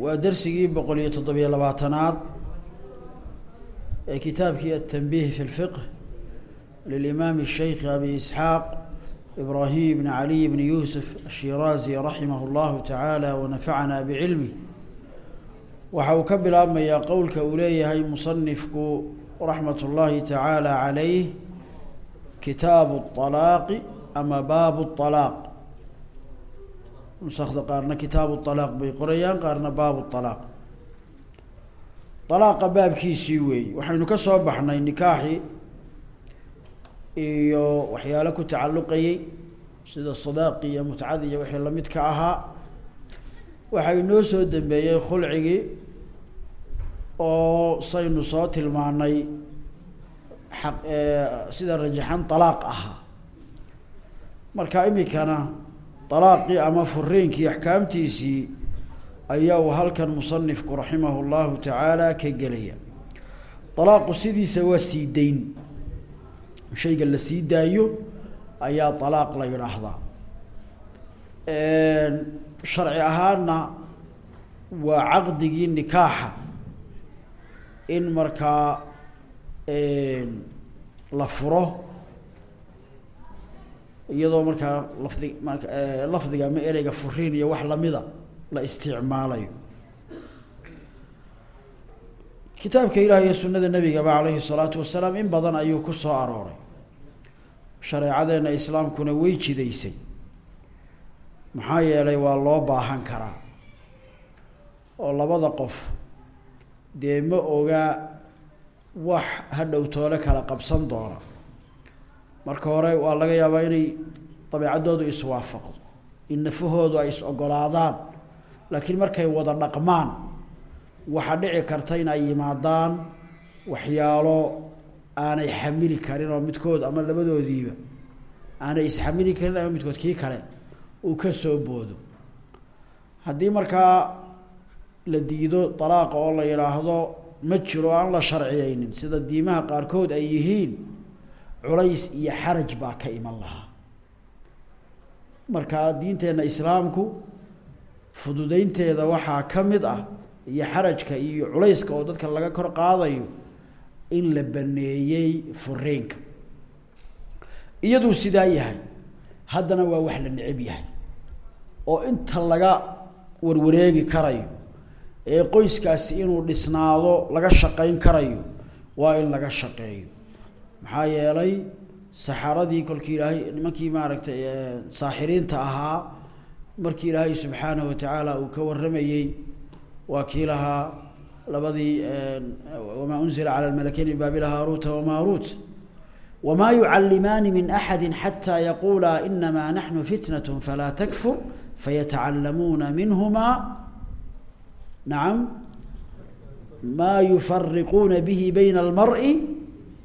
waa dersigii boqol iyo toddobiyo labaatanaad ee kitaabkii aلtanbih fi اlfiqh lilimaam الsheykh abi isxaaq ibrahim bn caliy bn yusuf ashiraazi raximah اllahu tacaala wanafacana bicilmih waxa uu ka bilaabmayaa qowlka uu leeyahay musanifku raxmat اllahi tacaala calayh kitaabu الطalaaqi ama baabu الطalaaq nusakda qaarna kitaabu alaaq bay qorayaan qaarna baabu alaaq alaaqa baabkiisii weey waxaynu ka soo baxnay nikaaxii iyo waxyaalo ku tacalluqayey sida sadaaqi iyo mutcadi iyo wixii la mid ka ahaa. Waxaa inoo soo dambeeyey khulcigii oo saynu soo tilmaanay aq sida rajaxan alaaq ahaa. Marka imikana alaaqii ama furiinkii axkaamtiisii ayaa uu halkan musanifku raximah llahu tacaala ka gelaya alaaqu sidiisa waa sii dayn shayga la sii daayo ayaa alaaq la yidhaahdaa sharci ahaanna waa caqdigii nikaaxa in markaa la furo iyadoo markaa lafdi lafdiga ama ereyga furiin iyo wax lamida la isticmaalayo. Kitaabka ilaah iyo sunada nebigaba alayhi الsalaatu wasalaam in badan ayuu ku soo arooray. Shareecadeena islaamkuna way jidaysay. Maxaa yeelay waa loo baahan karaa. Oo labada qof dee ma ogaa wax hadhow toole kala qabsan doona marka hore waa laga yaabaa inay dabeecaddoodu iswaafaqdo in nafahoodu ay is ogolaadaan. Laakiin markay wada dhaqmaan waxaa dhici karta in ay yimaadaan waxyaalo aanay xamili karin oo midkood ama labadoodiiba aanay isxamili karin ama midkood kii kale uu ka soo boodo. Haddii markaa la diido dalaaqa oo la yidhaahdo ma jiro aan la sharciyeynin sida diimaha qaarkood ay yihiin culays iyo xaraj baa ka iman lahaa. Marka diinteenna islaamku fududeynteeda waxaa ka mid ah iyo xarajka iyo culayska oo dadka laga kor qaadayo in la baneeyey fureenka. Iyaduu sidaa yahay haddana waa wax la necab yahay oo inta laga warwareegi karayo ee qoyskaasi inuu dhisnaado laga shaqeyn karayo waa in laga shaqeeyo maxaa yeelay saxaradii kolkii ilaahay nimankii maaragtay saaxiriinta ahaa markii ilaahay subxaanahu watacaala uu ka warramayey waa kii lahaa labadii wamaa unzila cala lmalakeyni baabila haaruuta wamaaruut wamaa yucallimaani min axadi xataa yaquulaa inamaa naxnu fitnat falaa takfur fayatacallamuuna minhuma nacam maa yufariquuna bihi bayna almar'i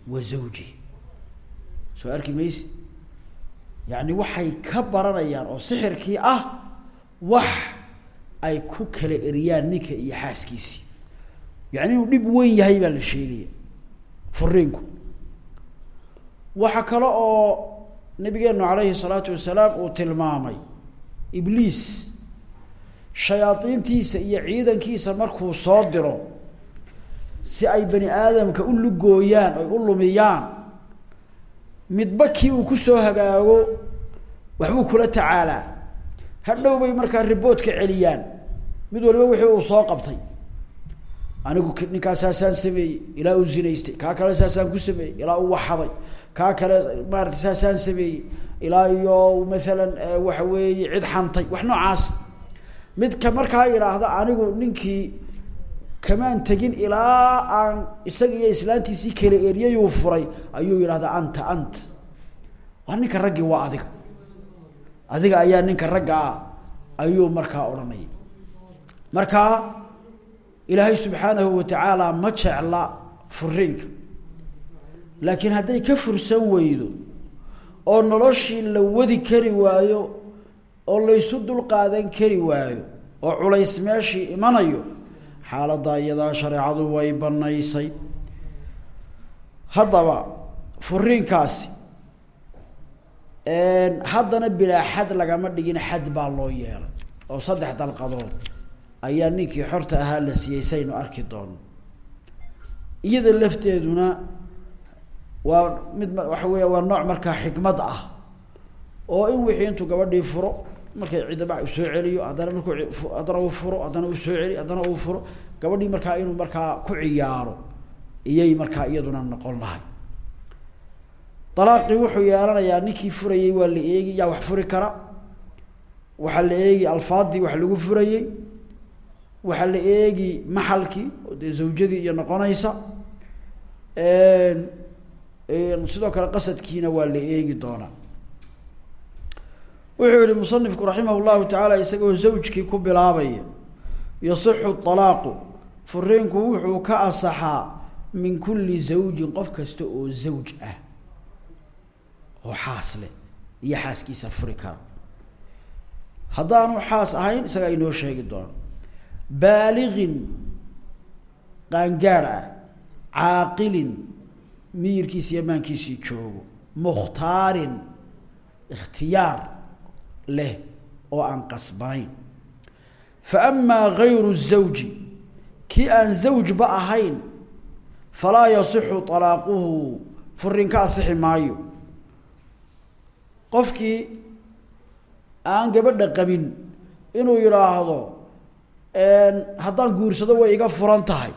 wa zawji. Soo arki mayse yacni waxay ka baranayaan oo sixirkii ah wax ay ku kala eriyaan ninka iyo xaaskiisii. Yacni inuu dhib weyn yahay baa la sheegaya furiinku waxa kale oo nabigeenu calayhi salaatu wasalaam uu tilmaamay ibliis. Shayaadiintiisa iyo ciidankiisa markuu soo diro si ay bani aadamka u lugooyaan oy u lumiyaan midba kii uu ku soo hagaago waxbuu kula tacaalaa. Hadhow bay markaa riboodka celiyaan. Mid waliba wixii uu soo qabtay. Anigu ninkaas saasaan sameeyey ilaa uu zinaystay. Kaa kale saasaan ku sameeyey ilaa uu waxaday. Kaa kale maarata saasaan sameeyey ilaa iyo maalan waxa weeye cid xantay wax noocaas. Midka markaa idhaahda anigu ninkii kamaan tegin ilaa aan isaga iyo islaantiisii kala eriyayuu furay ayuu yidhahdaa anta ant waa ninka raggii waa adiga. Adiga ayaa ninka ragga ah ayuu markaa odhanaya markaa ilaahay subxaanahu watacaala ma jecla furiinka laakiin hadday ka fursan weydo oo noloshii la wadi kari waayo oo laysu dulqaadan kari waayo oo culays meeshii imanayo xaaladdaa iyadaa shareecadu way banaysay haddaba furiinkaasi haddana bilaa xad lagama dhigin xad baa loo yeelay oo saddex dalqadood ayaa ninkii xorta ahaa la siiyey saynu arki doono. Iyada lafteeduna waa mid waxa weya waa nooc markaa xikmad ah oo in wixii intuu gabadhii furo markay ciddaba u soo celiyo haddana markuu haddana uu furo haddana uu soo celiyo haddana uu furo gabadhii markaa inuu markaa ku ciyaaro iyay markaa iyaduna noqon lahay. Alaaqii wuxuu yeelanayaa ninkii furayey waa la eegi yaa wax furi kara. Waxaa la eegi alfaadii wax lagu furayey. Waxaa la eegi maxalkii oo dee zawjadii iyo noqonaysa. Sidoo kale qasadkiina waa la eegi doonaa wuxuu yihi musanifku raximah llahu tacaala isagoo zawjkii ku bilaabaya yasixu alaaqu furiinku wuxuu ka asaxaa min kulli zawjin qof kasta oo zawj ah. Oo xaas leh iyo xaaskiisa furi kara haddaanu xaas ahayn isagaa inoo sheegi doono baaliqin qaangaadh ah caaqilin miyirkiisi iyo joogo mukhtaarin ikhtiyaar leh oo aan qasbanayn fa amaa gayru zawji kii aan zawjba ahayn falaa yasixu talaaquhu furin ka asixi maayo. Qofkii aan gabadha qabin inuu yidhaahdo haddaan guursado way iga furan tahay.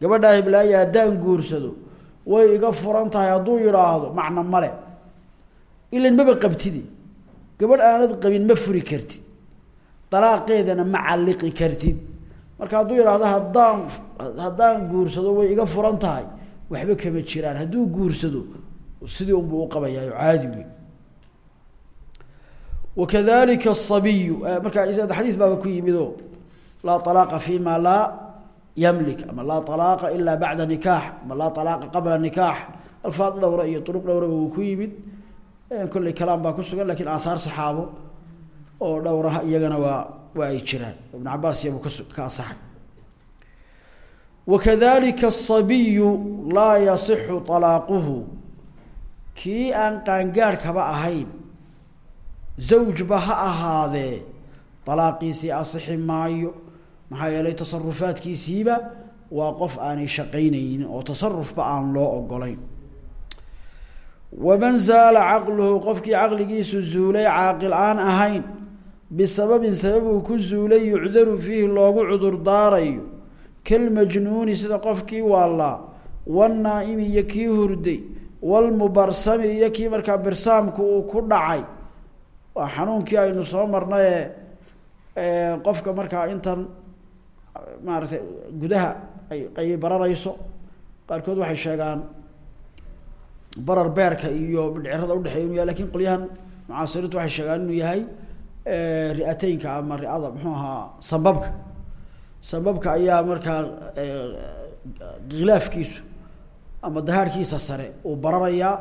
Gabadhaa hiblaaye haddaan guursado way iga furan tahay. Hadduu yidhaahdo macno male ilan maba qabtidi gabadh aanad qabin ma furi kartid. Dalaaqeedana ma calliqi kartid. Marka hadduu yidhaahdo haddaan haddaan guursado way iga furan tahay. Waxba kama jiraan. Hadduu guursado sidii unbuu uqabayaayo caadi wey wakadalika asabiyu markaa xadiis baaba ku yimid o laa alaaqa fi ma laa yamlik ama laa alaaqa ila bacda nikaax ama laa alaaqa qabla nikaax. Alfaad dhowra iyo duruq dhowraba uu ku yimid kolley kalaam baa ku sugan laakiin aathaar saxaabo oo dhowraha iyagana waa waa ay jiraan. Ibn cabaas iyabu ka ka asaxay wakadalika asabiyu laa yasixu alaaquhu kii aan qaangaadhkaba ahayn zawjba ha ahaadee dalaaqiisii asixi maayo. Maxaa yeelay tasarufaadkiisiiba waa qof aanay shaqaynaynin oo tasarufba aan loo ogolayn waman zaala caqluhu qofkii caqligiisu zuulay caaqil aan ahayn bisababin sababuu ku zuulay yucdaru fiihi loogu cudur daarayo kalmajnuuni sida qofkii waallaa wannaa-imi iyo kii hurday walmubarsami iyo kii markaa birsaamku uu ku dhacay waa xanuunkii aynu soo marnaye qofka markaa intan maaragtay gudaha ay ay qaarkood waxay sheegaan barar beerka iyo midhcerada udhexeeya inu yahay laakiin qolyahan mucaasiriintu waxay sheegaan inuu yahay ri'ateynka ama ri'ada muxuu ahaa sambabka. Sambabka ayaa markaa khilaafkiisu ama dahaarkiisa sare uu bararayaa.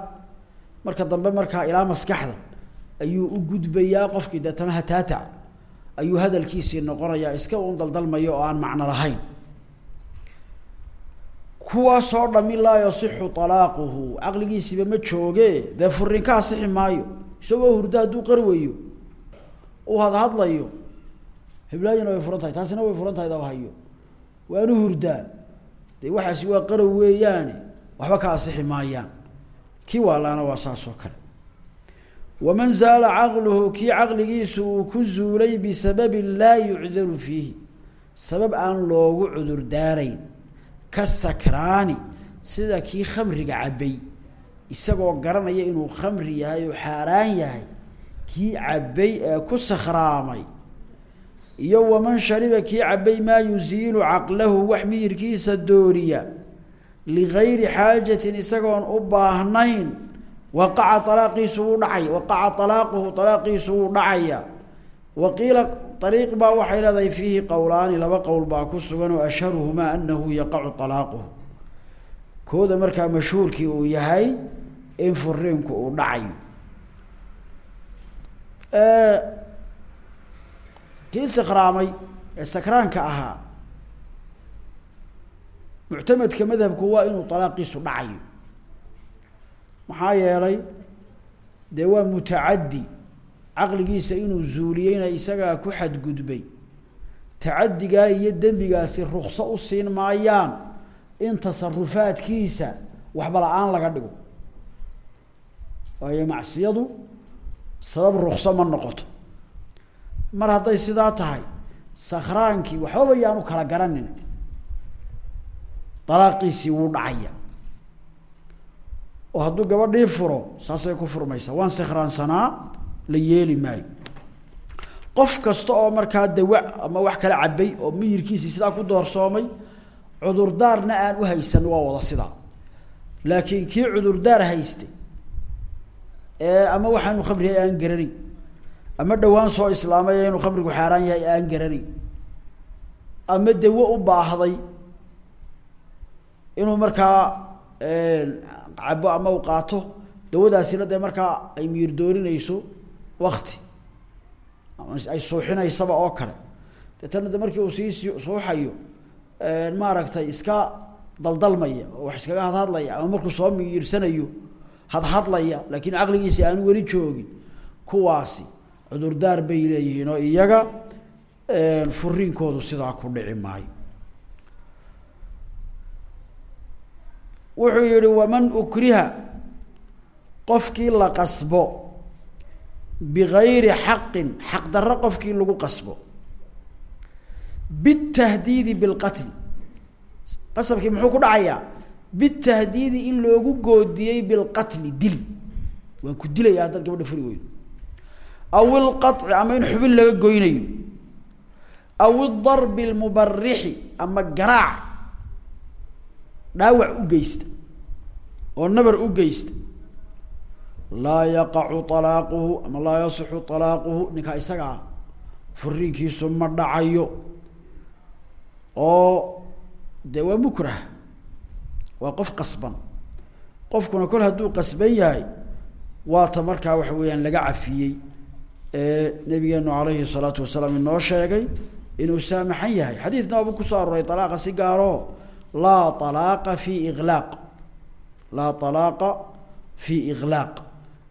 Marka dambe markaa ilaa maskaxda ayuu u gudbayaa qofkii deetana hataatac ayuu hadalkiisii noqonayaa iska un daldalmayo oo aan macno lahayn kuwaasoo dhami laa yasixu alaaquhu caqligiisiiba ma jooge dee furin ka asixi maayo isagoo hurdo hadduu qarwayo uu hadhadlayo heblaayina way furan tahay taasina way furan tahay dabhayo waanu hurdaa dee waxaasi waa qarow weeyaane waxba ka asixi maayaan. Kii waalaana waa saas oo kale. Waman zaala caqluhu kii caqligiisu uu ku zuulay bisababin laa yucdaru fiihi sabab aan loogu cudur daarayn ka sakraani sida kii khamriga cabbay. Isagoo garanaya inuu khamri yahay oo xaaraan yahay kii cabbay ee ku sakhraamay iyo waman shariba kii cabbay maa yusiilu caqlahu wax miyirkiisa dooriya. Ligayri xaajatin isagoon u baahnayn waqaca alaaqiisu wuu dhacay waqaca alaaquhu alaaqiisu wuu dhacaya wa qiila ariiq baa waxay leedahay fiihi qowlaani laba qowl baa ku sugan oo ashharuhumaa anahu yaqacu talaaquhu. Kooda markaa mashhuurkii uu yahay in furiinku uu dhacayo. Kii sikraamay ee sakraanka ahaa muctamadka madhabku waa inuu talaaqiisu dhacayo. Maxaa yeelay dee waa mutacaddi caqligiisa inuu zuuliyeyna isagaa ku xadgudbay. Tacaddigaa iyo dembigaasi rukso u siin maayaan in tasarufaadkiisa waxba la'aan laga dhigo. Waayo macsiyadu sabab rukso ma noqoto. Mar hadday sidaa tahay sakraankii waxbaba yaanu kala garanin. Dalaaqiisii wuu dhacaya. Oo hadduu gabadhii furo saasay ku furmaysaa. Waan sikraansanaa la yeeli maayo. Qof kasta oo markaa dawa ama wax kala cabay oo miyirkiisii sidaa ku doorsoomay cudurdaarna aan u haysan waa wada sidaa. Laakiin kii cudurdaar haystay ee ama waxaanu khamri yahay aan garanayn ama dhawaan soo islaamay inuu khamrigu xaaraan yahay aan garanayn ama dawo u baahday inuu markaa cabo ama u qaato dawadaasina dee markaa ay miyir doorinayso wakti ay suuxinaysaba oo kale. Deetana de markii uu sii suuxayo maaragtay iska daldalmaya oo wax iskaga hadhadlaya ama markuu soo miyirsanayo hadhadlaya laakiin caqligiisi aanu weli joogin kuwaasi cudurdaar bay leeyihiin oo iyaga furiinkoodu sidaa ku dhici maayo. Wuxuu yihi waman ukriha? Qofkii la qasbo bigayri xaqin xaq darro qofkii lagu qasbo bitahdiidi bilqatli qasabkii muxuu ku dhacayaa bitahdiidi in loogu goodiyey bilqatli dil waan ku dilaya haddaad gabadha furi weydo aw ilqaطci ama in xubin laga goynayo aw idarbi lmubarixi ama garaac dhaawac u geysta oo nabar u geysta laa yaqacu alaaquhu ama laa yasixu alaaquhu ninkaa isagaa furiinkiisu ma dhacayo. Oo dee waa mukrah waa qof qasban. Qofkuna kol hadduu qasban yahay waata markaa waxa weeyaan laga cafiyey. Ee nabigeenu alayhi الsalaatu wasalaam inoo sheegay inuu saamaxan yahay. Xadiidna waaba ku soo aroray alaaqa si gaaro. Laa alaaqa fi ilaaq laa alaaqa fi iklaaq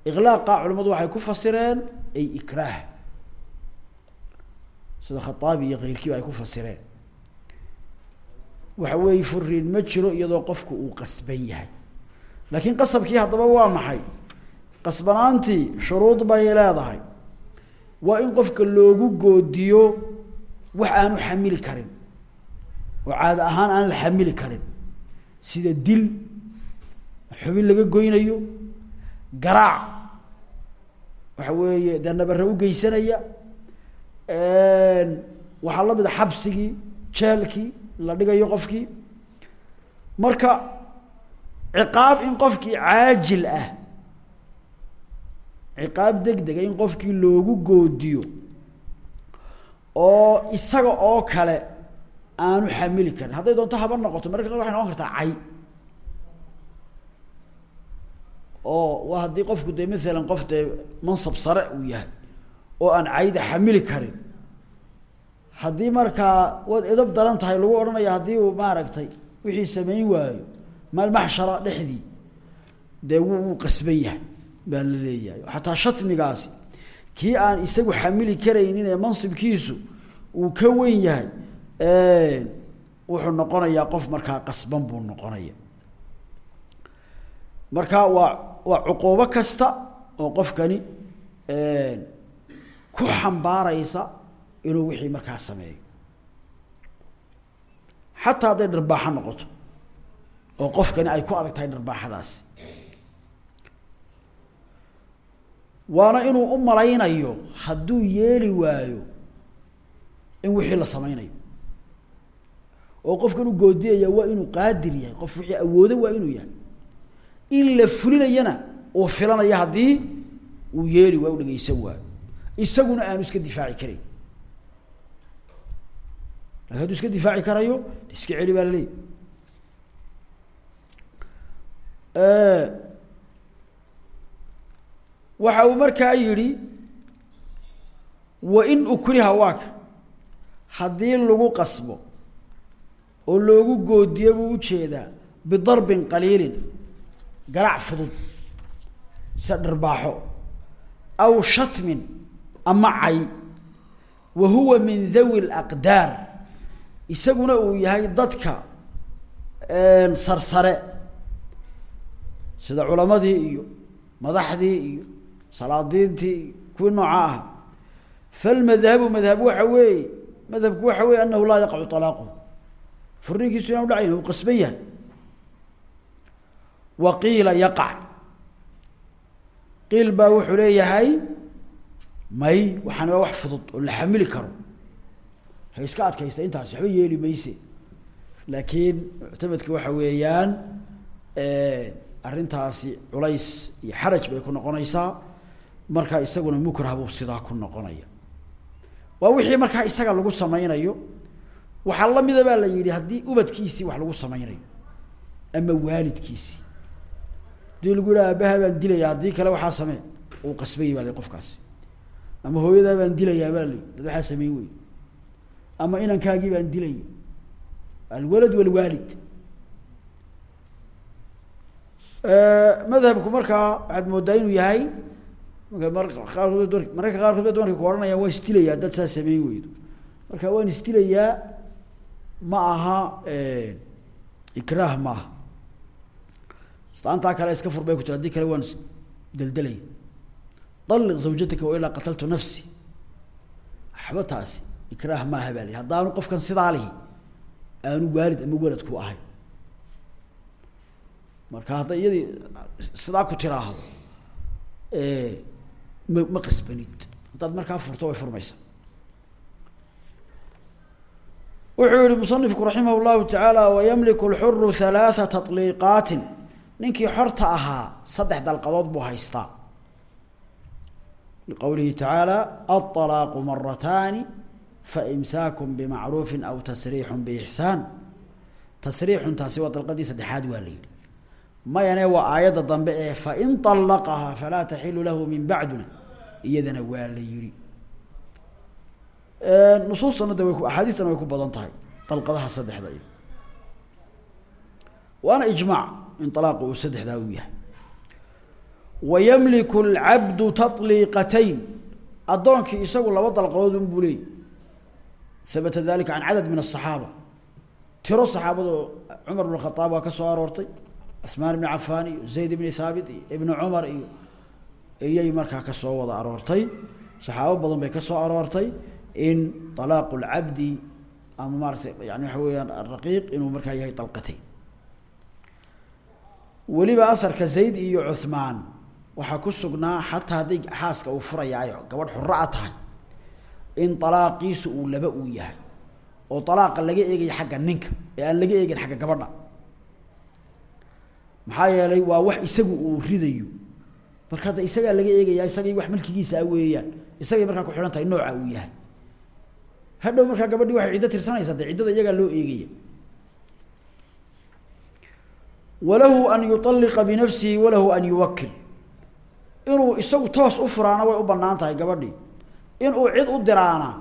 iklaaqa culimadu waxay ku fasireen ay ikraah sida khaaabi iyo keyrkiiba ay ku fasireen waxa weeye furiin ma jiro iyadoo qofku uu qasban yahay laakiin qasabkii haddaba waa maxay qasbanaantii shuruud bay leedahay waa in qofka loogu goodiyo wax aanu xamili karin oo caado ahaan aan la xamili karin sida dil xubin laga goynayo garaac waxa weeye dee u geysanaya waxaa la mid a xabsigii jeelkii la dhigayo qofkii. Marka ciqaab in qofkii caajil ah ciqaab deg dega in qofkii loogu goodiyo oo isaga oo kale aanu xamili karin. Hadday doonto haba noqoto mararka qar waxay noqon kartaa cay oo waa haddii qofku dee maalan qof dee mansab sare uu yahay oo aan cayda xamili karin. Haddii markaa waad edab daran tahay lagu odhanaya haddii uu maaragtay wixii samayn waayo maalmaxshara dhexdii dee w wuu qasban yahay baa la leeyahay. Xataa shatmigaasi kii aan isagu xamili karaynin ee mansibkiisu uu ka weyn yahay wuxuu noqonayaa qof markaa qasban buu noqonaya marka waa waa cuquubo kasta oo qofkani ku xambaaraysa inuu wixii markaa sameeyo. Xataa hadday dharbaaxo noqoto oo qofkani ay ku adag tahay dharbaaxadaasi waana inuu u malaynayo hadduu yeeli waayo in wixii la sameynayo oo qofkan u goodiyaya waa inuu qaadir yahay qof wixii awoodo waa inuu yahay in la fulinayana uu filanaya haddii uu yeeli waa u dhegeysan waayo isaguna aanu iska difaaci karayn laakiin hadduu iska difaaci karayo iska celi baa laleeyahy waxa uu markaa yidhi wain ukriha waaka haddii lagu qasbo oo loogu goodiyo buu u jeedaa bidarbin qaliilin garac fudud sida dharbaaxo aw shatmin ama cay wa huwa min dhawi laqdaar isaguna uu yahay dadka sarsare sida culamadii iyo madaxdii iyo salaadiintii iyo kuwii nooca aha. Falmadhabu madhab waxa weeye madhabku waxa weeye anahu laa yaqacu طalaaquhu furiinkiisu uu qasban yahay wa qiila yaqac qiil baa wuxuu leeyahay may waxaan waa wax fudud oo la xamili karo. Ha iska adkaysta intaas waxba yeeli mayse. Laakiin muctamadka waxa weeyaan arrintaasi culays iyo xaraj bay ku noqonaysaa. Markaa isaguna mukrah buu sidaa ku noqonaya. Waa wixii markaa isaga lagu sameynayo waxaa lamida baa la yidhi haddii ubadkiisii wax lagu sameynayo ama waalidkiisii haddii lagu yidhaha baan dilaya haddii kale waxaa samee. Uu qasbayay baa la qofkaasi ama hooyadaa baan dilayaa baa la dad waxaa sameyn wey ama inankaagii baan dilaya. Alwalad walwaalid madhabku markaa waxaad moodaa inuu yahay qaarkood mararka qaarkood ba dumarka ku ohanayaan waa isdilayaa dad saa sameyn weydo marka waan isdilayaa ma aha ikraah ma aha islaantaa kale iska fur bay ku tiri haddii kale waan deldelaya aliq zawjataka wa ilaa qataltu nafsi waxba taasi ikraah maaha baa li haddaanu qofkan sidaa lihi aanu waalid ama walad ku ahay marka hadday iyadii sidaa ku tiraahdo ma ma qasbanid haddaad markaa furto way furmaysa wuxuu yihi musanifku raximah llahu tacaala wayamliku lxuru halaatha taطliiqaatin ninkii xorta ahaa saddex dalqadood buu haystaa. Liqowlihi tacaala aalaaqu marataani faimsaakun bimacruufin aw tasriixun biixsaan tasriixun taasi waa dalqadii saddexaad waa la mayane waa aayadda dambe ee fain allaqahaa falaa taxilu lahu min bacduna iyadana waa la yihi nusuustana de wa way ku badan tahay dalqadaha saddexda iyo. Waana ijmaac in alaaqu uu saddexdaa uu yahay. wa yamliku alcabdu tatliiqatayn addoonkii isagu laba dalqood unbuu leey habata dalika can cadad min asaxaaba tiro saxaabado cumar bn khaaab waa ka soo aroortay asmaan ibni zayd ibni haabit iyo ibni cumar iyo iyay wada aroortay saxaabo badan bay ka soo in alaaqu lcabdi ama yani waxa weeyaan araqiiq inuu markaa yahay dalqatayn weliba aharka zayd iyo cuhmaan waxaa ku sugnaa xataa hadday xaaska uu furayaayo gabadh xura a tahay in alaaqiisu uu laba uu yahay oo alaaqa laga eegayo xagga ninka ee aan laga eegin xagga gabadha. Maxaa yeelay waa wax isagu uu ridayo. Marka hadda isagaa laga eegaya isagay wax milkigiisa a weeyaan isagay markaa ku xidhan tahay nooca uu yahay. Hadhow markaa gabadhii waxay ciddo tirsanaysaa dee ciddada iyagaa loo eegaya walahu an yualiqa binafsihi walahu an yuwakil inuu isagu toos u furaana way u bannaan tahay gabadhii. Inuu cid u diraana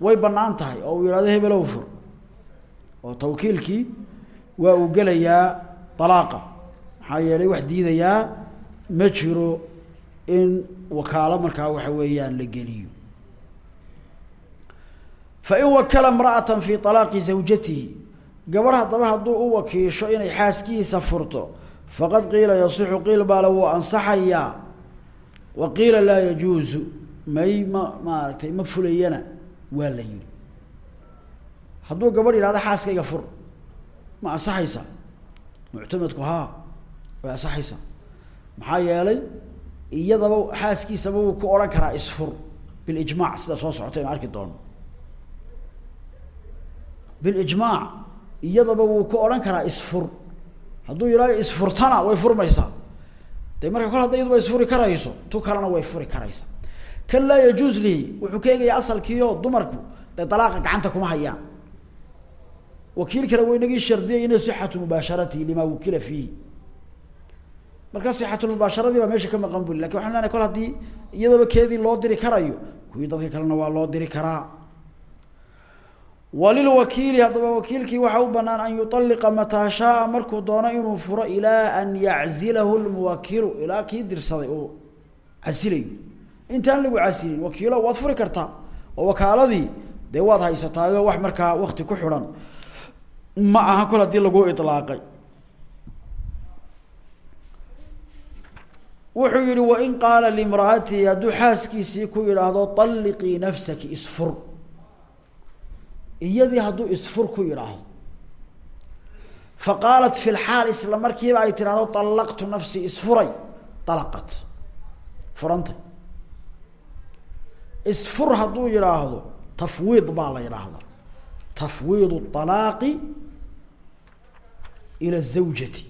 way bannaan tahay oo uu yihahdo hebelow fur. Oo tawkiilkii waa uu gelayaa alaaqa maxaa yeelay wax diidayaa ma jiro in wakaalo markaa waxa weeyaan la geliyo. Fain wakala imra'ata fi alaaqi zawjatihi gabadh haddaba hadduu u wakiisho inay xaaskiisa furto faqad qiila yasixu qiil baale wuu ansaxayaa wa qiila laa yajuuzu may ma maaragtay ma fulayana waa la yihi hadduu gabadh yihahdo xaaskayga fur ma ansaxaysaa muctamadku haa way ansaxaysaa maxaa yeelay iyadaba xaaskiisaba wuu ku odhan karaa isfur bilijmaac sida soo socota inu arki doono. Bilijmaac iyadaba wuu ku odhan karaa isfur. Hadduu yidhahdo isfurtana way furmaysaa. De marka kol hadda iyaduba isfuri karayso tu kalena way furi karaysa kan laa yajuuz lihi wuxuu ka eegaya asalkiio dumarku dee dalaaqa gacanta kuma hayaan. Wakiil kale waynagii shardiyay ina sixatu mubaasharatihi lima wukila fiihi. Marka sixatulmubaasharadii baa meesha ka maqan buli laakiin waxan leenahay kol haddii iyadaba keedii loo diri karayo kuwii dadka kalena waa loo diri karaa walilwakiili haddaba wakiilkii waxaa u banaan an yualiqa mataa shaaa markuu doono inuu furo ilaa an yaczilahu lmuwakilu ilaa kii dirsaday uu casilayo intaan lagu casilin wakiilo waad furi kartaa oo wakaaladii dee waad haysataayo wax markaa wakti ku xidhan. Ma aha kol haddii lagu ilaaqay wuxuu yihi wain qaala limraatihi hadduu xaaskiisii ku yidhaahdo alliqii nafsaki isfur iyadii hadduu isfur ku yidhaahdo. Faqaalat fi lxaal isla markiiba ay tidhahdo allaqtu nafsii isfuray. Alaqat furantay isfur hadduu yidhaahdo tafwiid baa la yidhaahdaa. Tafwiid alaaqi ila zawjati.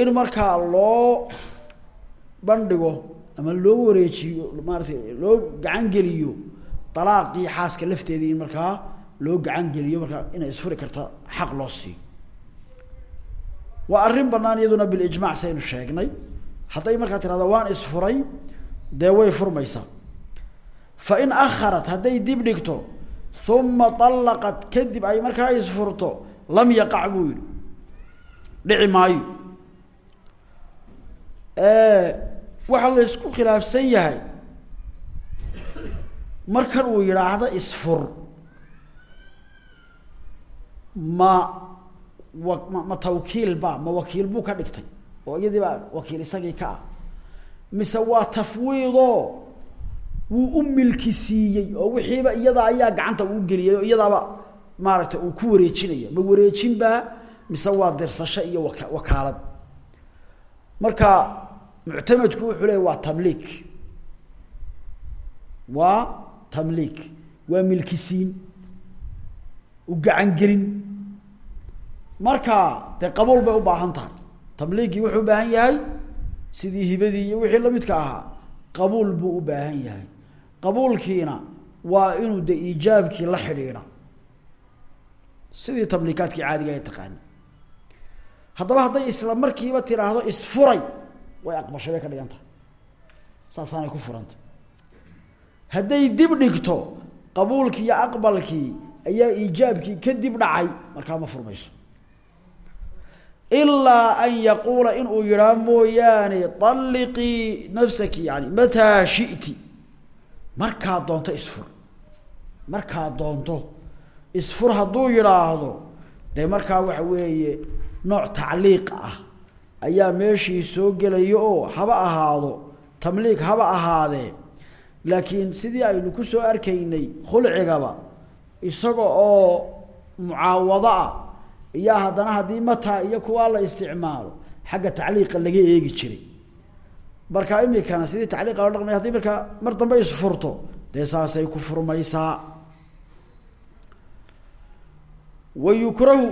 In markaa loo bandhigo ama loo wareejiyo maaratay loo gacan geliyo alaaqii xaaska lafteedii in markaa loo gacan geliyo markaa inay isfuri karta xaq loo siiyo waa arrin banaan iyaduna bilijmac saynu sheegnay. Hadday markaa tirahdo waan isfuray dee way furmaysaa. Fa in akharat hadday dib dhigto uma allaqat kadib ay markaa isfurto lam yaqac buu yihi dhici maayo. Waxaa la isku khilaafsan yahay markan uu yidhaahdo isfur ma wa ma tawkiil ba ma wakiil buu ka dhigtay oo iyadii baa wakiil isagii ka ah. Mise waa tafwiidoo wuu u milki siiyey oo wixiiba iyada ayaa gacanta uu geliyay oo iyadaaba maaragtay uu ku wareejinaya. Ma wareejin baa mise waa dirsasho iyo waka wakaalad. Marka muctamadku wuxuu leeya waa tamliik. Waa tamliik waa milkisiin u gacan gelin. Marka dee qabuul bay u baahan tahay. Tamliigii wuxuu u baahan yahay sidii hibadii iyo wixii lamidka ahaa qabuul buu u baahan yahay. Qabuulkiina waa inuu de iijaabkii la xidhiidha. Sidii tamliikaadkii caadiga ay taqaani haddaba hadday isla markiiba tiraahdo isfuray way aqbashay ka dhigan tahay. Saasaanay ku furanta hadday dib dhigto qabuulkii iyo aqbalkii ayaa iijaabkii kadib dhacay markaa ma furmayso. Ilaa an yaquula inuu yihaa mooyaane alliqii nafsaki yani mataa shiti. Markaa doonto isfur. Markaa doonto isfur hadduu yidhaahdo dee markaa waxa weeye nooc tacliiq ah. Ayaa meeshii soo gelaya oo haba ahaado tamliiq haba ahaadee laakiin sidii aynu ku soo arkaynay khulcigaba isaga oo mucaawado ah iyaa haddana haddii mataa iyo kuwaa la isticmaalo xagga tacliiqa laga eegi jiray. Marka imikana sidii tacliiqa loo dhaqmay haddii markaa mar dambe isfurto dee saasay ku furmaysaa. Wa yukrahu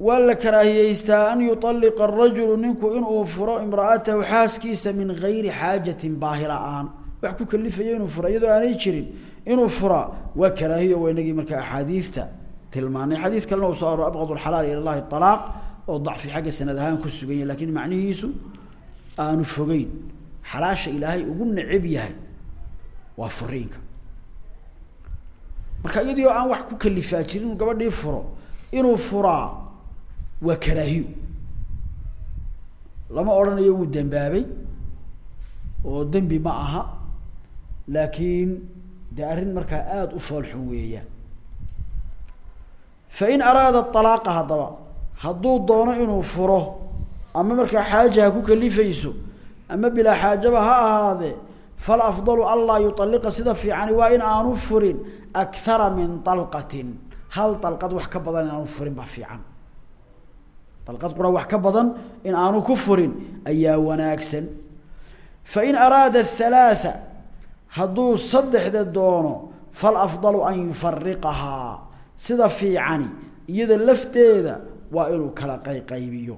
waa la karaahiyeystaa an yualiqa arajulu ninku inuu furo imra'atahu xaaskiisa min gayri xaajatin baahi la'aan wax ku kalifaya inuu fura iyadoo aanay jirin. Inuu fura waa karaahiyo waa inagii markaa axaadiidta tilmaanay. Xadiid kalena uu soo aror abqad alxalaal ila llahi alaaq oo dacfi xagga sanad ahaan ku sugan yahy laakiin macnihiisu aanu fogeyn. Xalaasha ilaahay ugu neceb yahay waa furiinka marka iyadii oo aan wax ku kalifaa jirin inuu gabadhii furo inuu furaa waa karaahiyo lama odhanayo wuu dembaabay oo dembi ma aha laakiin dee arrin markaa aada u foolxun weeyaan fain araada alaaqa haddaba hadduu doono inuu furo ama markaa xaaja ha ku kalifayso ama bilaa xaajaba ha ahaadee falafdalu anlaa yualiqa sida fiicani waa in aanu furin akthara min dalqatin hal dalqad wax ka badan in aanu furin baa fiican. Dalqad qura wax ka badan in aanu ku furin ayaa wanaagsan. Fain araada athalaatha hadduu saddexda doono falafdalu an yufariqahaa sida fiicani iyada lafteeda waa inuu kala qayqaybiyo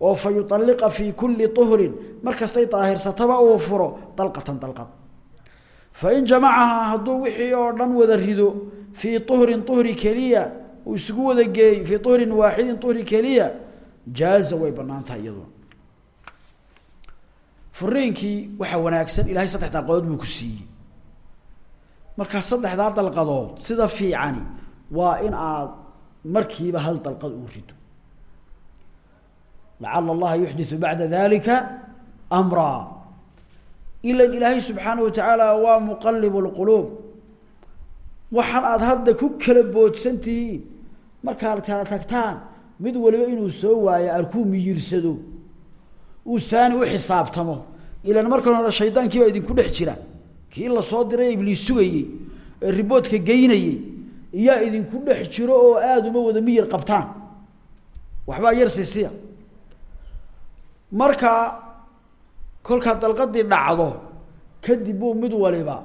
oo fa yualiqa fii kulli uhrin mar kastay daahirsataba uu furo dalqatan dalqad fain jamacahaa hadduu wixii oo dhan wada rido fii uhrin uhri keliya uu isugu wada geey fii uhrin waaxidin uhri keliya jaaza way bannaan tahay iyaduna furiinkii waxaa wanaagsan ilahay saddex dalqadood buu ku siiyey. Markaa saddexdaa dalqadood sida fiicani waa in aad markiiba hal dalqad uu rido lacala allaha yuxdiu bacda dalika amraa ilan ilaahay subxaana watacaala waa muqalib lquluub waxaan aada hadda ku kala boodsan tihiin markaad kala tagtaan mid waliba inuu soo waayo arkuu miyirsado uu saani uxisaabtamo ilan markan hore shaydaankii baa idinku dhex jira. Kii la soo diray ibliis sugayey ee riboodka geynayey iyaa idinku dhex jiro oo aada uma wada miyir qabtaan. Waxbaa yar sisiya marka kolkaa dalqadii dhacdo kadib buu mid waliba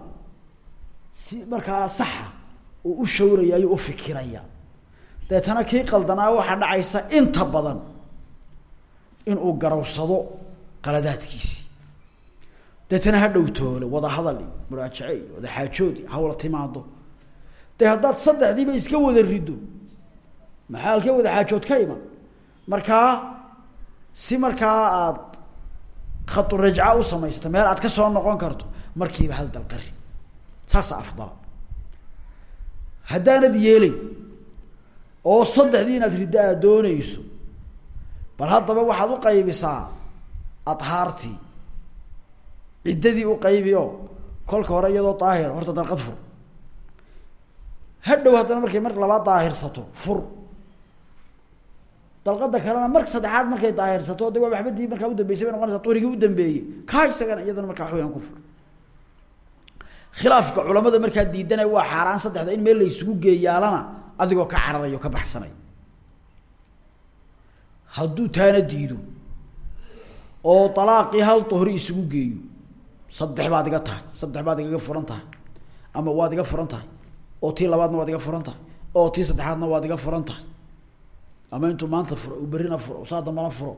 si markaa saxa oo u shawraya ayuu ufikiraya deetana kii qaldanaa waxaa dhacaysa inta badan inuu garawsado qaladaadkiisii deetana ha dhowtoole wada hadal iyo muraajace iyo wada xaajood iyo hawla timaado. Dee haddaad saddexdiiba iska wada rido maxaa wada xaajood ka iman? Markaa si markaa aad khatu rajca u samaysata meel aad ka soo noqon karto markiiba hal dalqa rid. Saasa afdala haddaanad yeelay oo saddexdii inaad riddo aad dooneyso bal haddaba waxaad u qaybisaa adhaartii ciddadii u qaybi kolka hore iyadoo daahir horta dalqad fur. Hadhow haddana markay mar labaad daahirsato fur. Dalqada kalena marka saddexaad markay daahirsato de waa waxbadii markaa udambeysay bay noqonaysa urigii udambeeyey kaa isagana iyadana markaa waxweyaan ku fur. Khilaafka culamada markaa diidana waa xaaraan saddexda in meel la isugu geeyaalana adigoo ka cararayo ka baxsanay. Hadduu taana diido oo alaaqii hal uhri isugu geeyo saddex baad iga tahay saddex baad igaga furan tahay ama waad iga furan tahay oo tii labaadna waad iga furan tahay oo tii saddexaadna waad iga furan tahay. Ama intuu maanta furo berina furo saa dambana furo.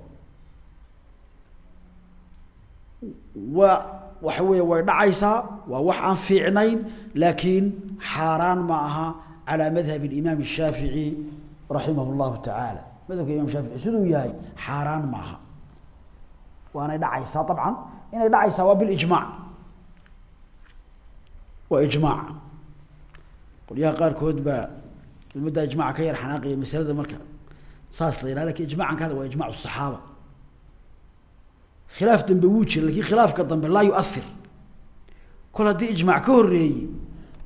Waa waxa weya way dhacaysaa waa wax aan fiicnayn laakiin xaaraan ma aha calaa madhab imaam shaafici raximah llahu tacaala madhabka imam shaafici siduu yahay xaaraan ma aha. Waanay dhacaysaa abcan inay dhacaysaa waa bilijmac waa ijmaac qolyaha qaarkood baa kelmadda ijmaca ka yar xanaaqaya masalada marka saas la yidhaha laakiin ijmacan ka hadda waa ijmac saxaaba. Khilaaf dambe wuu jira laakiin khilaafka dambe laa yuair kol haddii ijmac ka horeeye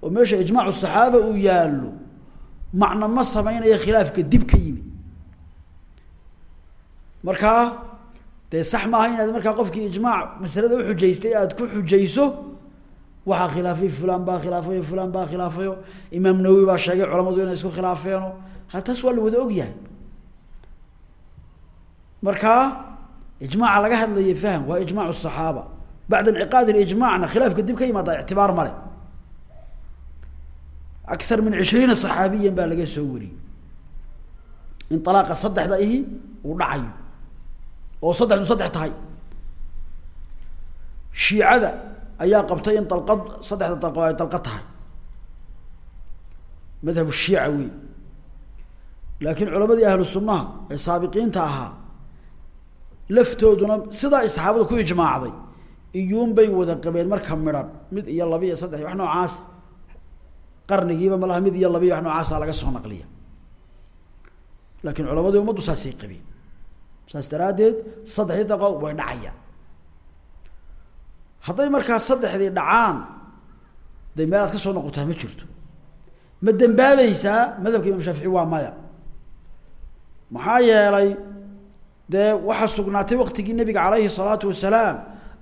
oo meesha ijmaacu saxaaba uu yaallo macno ma sameynaya khilaafka dib ka yimi markaa dee sax maaha inaad markaa qofkii ijmaac masalada uxujaystay aad ku xujayso waxaa khilaafay fulan baa khilaafayo fulan baa khilaafayo imaam nawowi baa sheegay culamadu inay isku khilaafeeno. Ha taas waa la wada ogyahay markaa ijmaaca laga hadlaya fahm waa ijmac saxaaba. Bacda inciqaad ijmacna khilaafka dib ka yimaada ictibaar male akar min ishriina saxaabiyan baa laga soo wariyey in alaaqa saddexda ihi oo saddexdu saddex tahay. Shiicada ayaa qabtay in dalqad saddexda dalqo ay dalqad tahay. Madhab shiica wey laakiin culamadii ahlu sunnaha ee saabiqiinta ahaa laftooduna sidaa saxaabada ku ijmaacday iyuun bay wada qabeen marka midhan mid iyo laba iyo saddex wax noocaas qarnigiiba malaha mid iyo laba iyo wax noocaasa laga soo naqliya. Laakiin culamadii umaddu saasay qabeen saas daraaddeed saddexdii dalqood way dhacayaan. Hadday markaa saddexdii dhacaan de meel aad ka soo noqotaa ma jirto. Ma dembaabaysaa madhabka imam shaafici waa maya. Maxaa yeelay dee waxaa sugnaatay waktigii nabiga calayhi salaatu wasalaam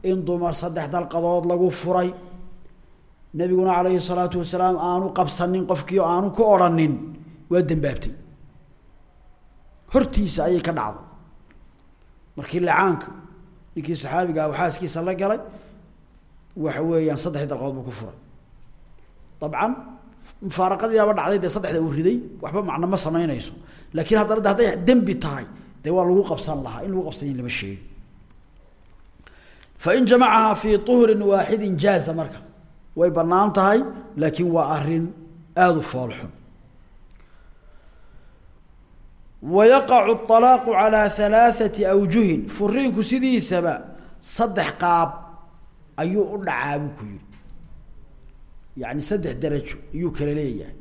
in dumar saddex dalqadood lagu furay. Nebiguna calayhi salaatu wasalaam aanu qabsanin qofkii aanu ku odrhanin waa dembaabtay hortiisa ayay ka dhacday markii lacaanka ninkii saxaabiga ah xaaskiisa la galay waxa weeyaan saddexdii dalqadood buu ku furay. Dabcan mufaaraqadiiaba dhacday dee saddexda uu riday waxba macno ma samaynayso. Laakiin haddana de hadday dembi tahay dee waa lagu qabsan lahaa in lagu qabsanya lama sheegi fain jamacahaa fi uhrin waaxidin jaaza marka. Way bannaan tahay laakiin waa arrin aada u foolxun wayaqacu alaaqu calaa halaathati awjuhin furiinku sidiisaba saddex qaab ayuu u dhacaa buu ku yihi yani saddex darajo ayuu kala leeyahay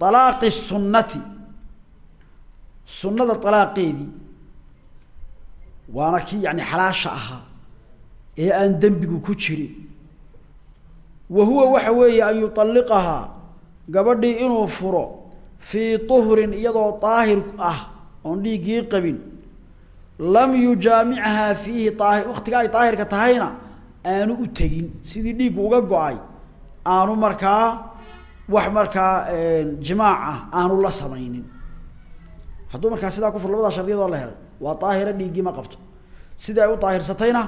alaaqi sunnati sunnada alaaqeedii waana kii yani xalaasha ahaa ee aan dembigu ku jirin wa huwa waxa weeye an yuطalliqahaa gabadhii inuu furo fii طuhrin iyadoo daahir ah oon dhiiggii qabin. Lam yujaamichaa fiihi aahir waktiga ay daahirka tahayna aanu u tegin sidii dhiiggu uga go'ay aanu markaa wax markaa jimaac ah aanu la samaynin. Hadduu markaa sidaa kufur labadaa shardiyadoo la helay waa daahira dhiiggii ma qabto. Sidii ay u daahirsatayna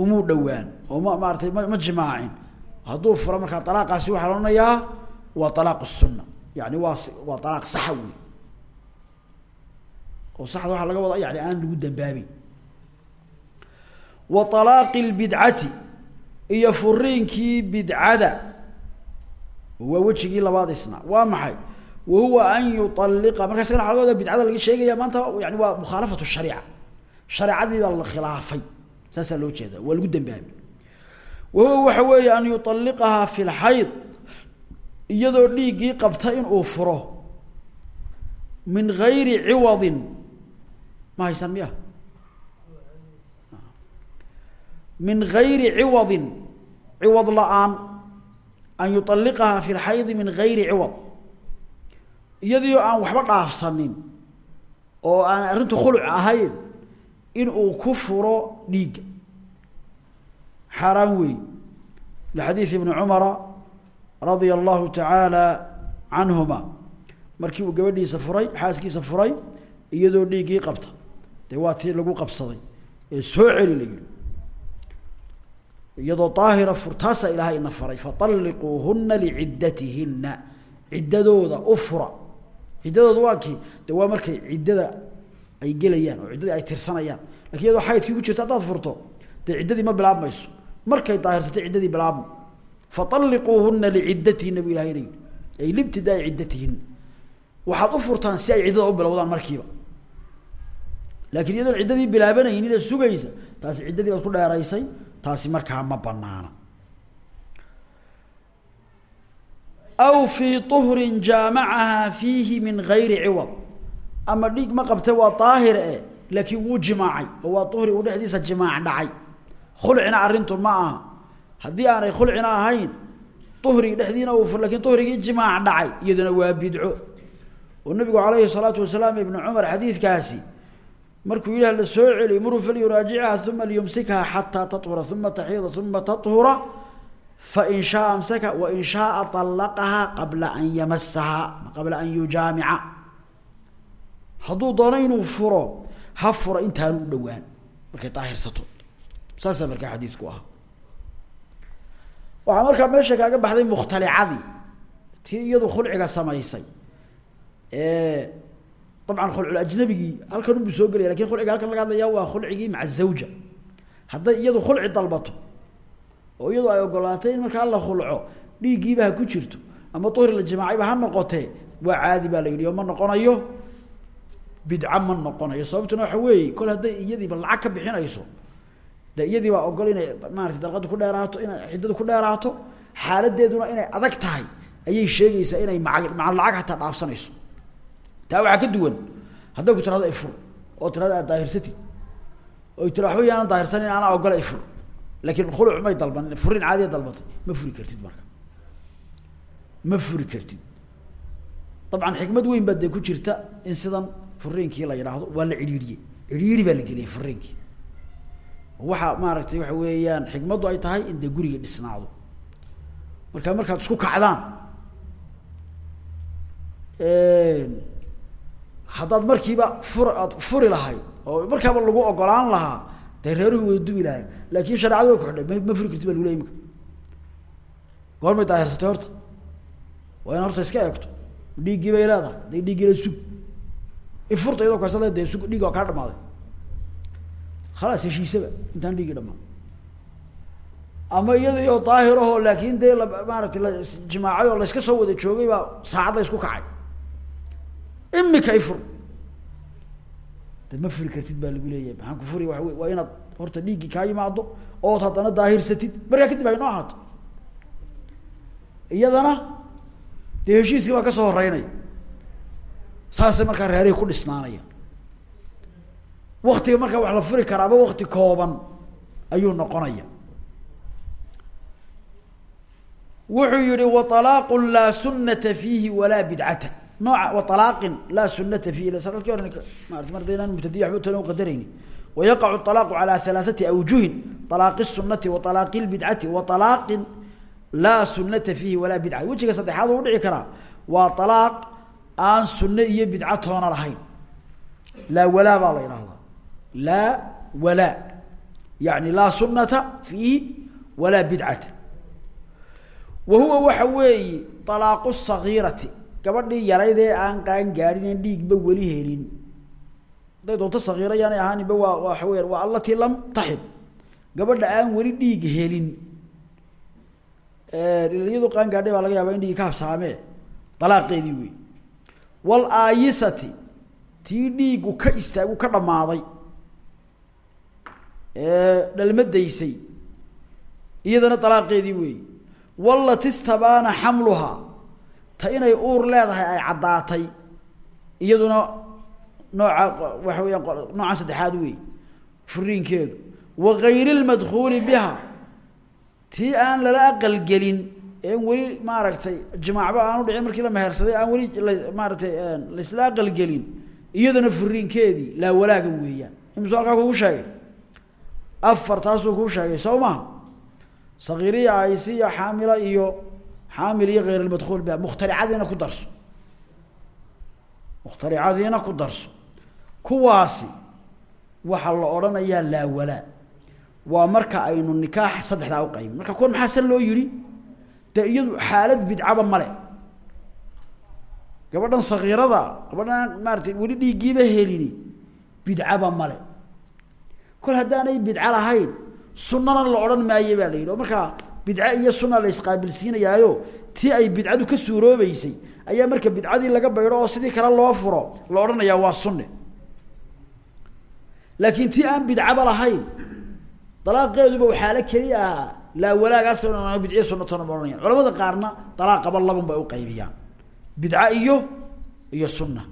umuu dhowaan oo ma maaratay ma ma jimaacin. Hadduu furo markaa alaaqaasi waxaa la odhanayaa waa alaaq sunna yani waa waa alaaq saxa wey oo saxda waxaa laga wadaa yani aan lagu dambaabin. Wa alaaqi lbidcati iyo furiinkii bidcada. Waa wejigii labaad isna waa maxay? Wa huwa an yualiqa markaa isagana waa laga wada bidcada laga sheegaya maanta yani waa mukhaalafatu shariica. Shareecadii baa la khilaafay saasaa loo jeeda waa lagu dambaabi wa huwa waxa weeye an yualiqahaa fi lxayd iyadoo dhiiggii qabta inuu furo. Min gayri ciwadin. Ma haysaan miya? Min gayri ciwadin. Ciwad la'aan. An yualiqahaa fi lxaydi min gayri ciwad. Iyadii aan waxba dhaafsanin oo aan arrintu khuluc ahayn in uu ku furo dhiigga. Xaaraan wey lixadiid ibni cumara radia allahu tacaala canhuma markii uu gabadhiisa furay xaaskiisa furay iyadoo dhiiggii qabta. Dee waa tii lagu qabsaday. Ee soo celi iyadoo daahira furtaasaa ilaahay ina faray faطalliquuhuna liciddatihinna ciddadooda u fura. Ciddadooda waa kii? De waa markay ciddada ay gelayaan oo ciddadii ay tirsanayaan. Lakin iyadoo xaydkii ku jirta haddaad furto dee ciddadii ma bilaabmayso. Markay daahirsatay ciddadii bilaabma faطalliquuhuna liciddatihinna bu ilahay yidhi. Ay libtidaai ciddatihinna waxaad u furtaan si ay ciddada u bilowdaan markiiba. Laakiin iyadoon ciddadii bilaabanaynin ee sugaysa taasi ciddadii ku dheeraysay taasi markaa ma banaana aw fii طuhrin jaamacahaa fiihi min gayri ciwad. Ama dhiig ma qabte waa daahir e laakiin wuu jimaacay. Oo waa uhri uu dhexdiisa jimaac dhacay. Khulcina arrintu ma aha haddii aanay khulcina ahayn uhrig dhexdiina u fur laakiin uhrigii jimaac dhacay iyaduna waa bidco. Oo nabigu alayhi salaatu wasalaam ibnu cumar xadiidkaasi markuu yidhah la soo celiy muru falyuraajicha uma liyumsikha xataa tahura uma taxiida uma tahura fain shaaa amsaka wain shaaa allaqahaa qabla an yamasahaa qabla an yujaamica. Hadduu doono furo ha intaanu u markay daahirsato saasaa markaa xadiidku ah waxaa markaa meesha kaaga baxday mukhtalicadii tii iyadu khulciga samaysay. Dabcan khulculajnabigii halkan unbuu soo gelaya laakiin khulciga halkan laga hadlaya waa khulcigii maca zawja. Hadday iyadu khulci dalbato oo iyadu ay ogolaatay in markaa la khulco dhiiggiiba ha ku jirto ama duhri la jimaacayba ha noqotee waa caadi baa la yidhi oo ma noqonayo bidca ma noqonayo. Sababtuna waxa weeye kol hadday iyadiiba lacag ka bixinayso de iyadii baa ogol inay maarata dalqadu ku dheeraato inay xiddadu ku dheeraato xaaladeeduna inay adag tahay ayay sheegaysaa inay maa maca lacag hataa dhaafsanayso. Taa waxaa ka duwan hadday ku tirahdo ifur oo tirahdo daahirsati oy tira waxba yaanan daahirsanin anaa ogola ifur laakiin khuluc may dalban furin caadiya dalbatay. Ma furi kartid marka. Ma furi kartid. Dabcan xikmad weyn baa ku jirta in sidan furiinkii la yidhaahdo waa la cidhiidhiyey. Cidhiidhi baa la geliyay furiinkii waxaa maaragtay waxa weeyaan xikmaddu ay tahay in dee guriga dhisnaado. Marka markaad isku kacdaan haddaad markiiba fur aad furi lahayd oo markaaba lagu ogolaan lahaa dee reeruhu way dubi lahay. Laakin shareecada way ku xidhay ma ma furi kartid ba lagu ley imika goormay daahirsatay horta. Waa in horta iska eegto. Dhiiggii bay leedahay day dhiiggii la sug. Ifurta iyadoo kaasada dee su dhiig waa kaa dhamaaday khalaas heshiisaba intaan dhiigi dhamaan ama iyada iyo daahir ahoo laakin dee la maaratay la jimaacay oo layska soo wada joogay baa saacad la isku kacay imika ifur de ma furi kartid baa lagu leeyahay maxaan ku furi waa waa inaad horta dhiiggii kaa yimaado ood haddana daahirsatid markaa kadib ay noo ahaato iyadana dee heshiiskii baa ka soo horeynaya saasay markaa reerihi ku waktiga markaa wax la furi karaaba wakti kooban ayuu noqonaya. Wuxuu yihi walaaqu laa sunata fiihi walaa bidcata. Nooa walaaqin laa sunata fiihi dalkii hor marat marka inaan mubtadiya waba toona qadarayni wayaqacu alaaqu calaa halaaثati awjuhin alaaqi sunati waalaaqi bidcati walaaqin laa sunata fiihi walaa bidca wejiga saddexaad u dhici karaa. Waa alaaq aan sunne iyo bidca toona lahayn. Laa laa walaa yani laa sunata fiihi walaa bidcata wa huwa waxa weeye alaaqu sagiirati gabadhii yarayd ee aan qaan gaadhin dhiigba weli helin hadday doonto sagiira yaanay ahaaninba waa waxa weya waa allatii lam taxid gabadha aan weli dhiig helin iyadu qaan gaadhay baa laga yaaba in dhiigi ka habsaamee alaaqeedii wey wal aayisati tii dhiigu ka istaagu ka dhammaaday dhalmadaysay. Iyadana alaaqeedii wey wallati istabaana xamluhaa ta inay uur leedahay ay caddaatay. Iyaduna nooca waxa weya noocan saddexaad wey furiinkeedu wa gayri lmadkuuli biha. Tii aan lala aqalgelin een weli maaragtay jimaacba aanu dhicin markii la mehersaday aan weli maaratay laisla aqalgelin iyadana furiinkeedii laa walaaga weeyaan. Imsuu halkaa sheegay afar taasuu kuu sheegay soo maha sagiiriya aysiya xaamila iyo xaamil iyo gayr lmadkuul biha mukhtaricadiina ku darso. Mukhtaricadiina ku darso. Kuwaasi waxaa la odhanayaa laa walaa waa marka aynu nikaax saddexdaa uqaybin marka kuwan maxaa se loo yihi dee iyadu xaalad bidcaba male gabadhan sagiirada gabadhan maaratay weli dhiiggiiba helini bidcaba male kol haddaanay bidco lahayn sunana la odhan maaye baa la yidhi. Oo markaa bidco iyo suna la isqaabilsiinayaayo tii ay bidcadu ka suuroobeysay ayaa marka bidcadii laga baydho oo sidii kale loo furo la odhanayaa waa sunne. Laakiin tii aan bidcaba lahayn dalaaqeeduba waxaala keli ah laa walaagaas bidciya sunatona ma ohanaya culamada qaarna dalaaqaba labun bay uqaybiyaan bidco iyo iyo sunna.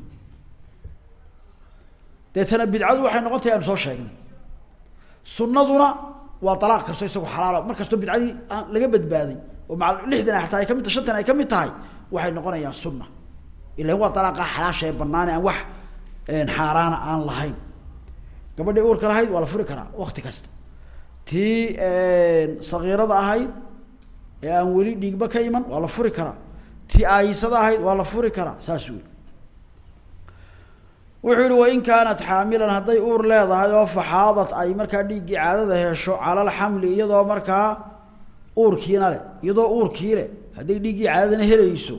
Deetana bidcadu waxay noqon tahay aanu soo sheegnay sunaduna waa alaaq kasto isagu xalaalo. Mar kastoo laga badbaaday oo maa lixdan ataa ay ka mid ta shantan ay ka tahay waxay noqonayaan sunna. Ilan waa alaaqa xalaasha ee banaane aan wax xaaraana aan lahayn. Gabadhii uurka lahayd waa la furi karaa wakti kasta. Tii sagiirada ahayd ee aan weli dhiigba ka iman waa la furi karaa. Tii aayisada ahayd waa la furi karaa saas wey wuxuu yihi wain kaanat xaamilan hadday uur leedahay oo faxaadat ay markaa dhiiggii caadada hesho cala alxamli iyadoo markaa uurkiina leh iyadoo uurkii leh hadday dhiiggii caadadana helayso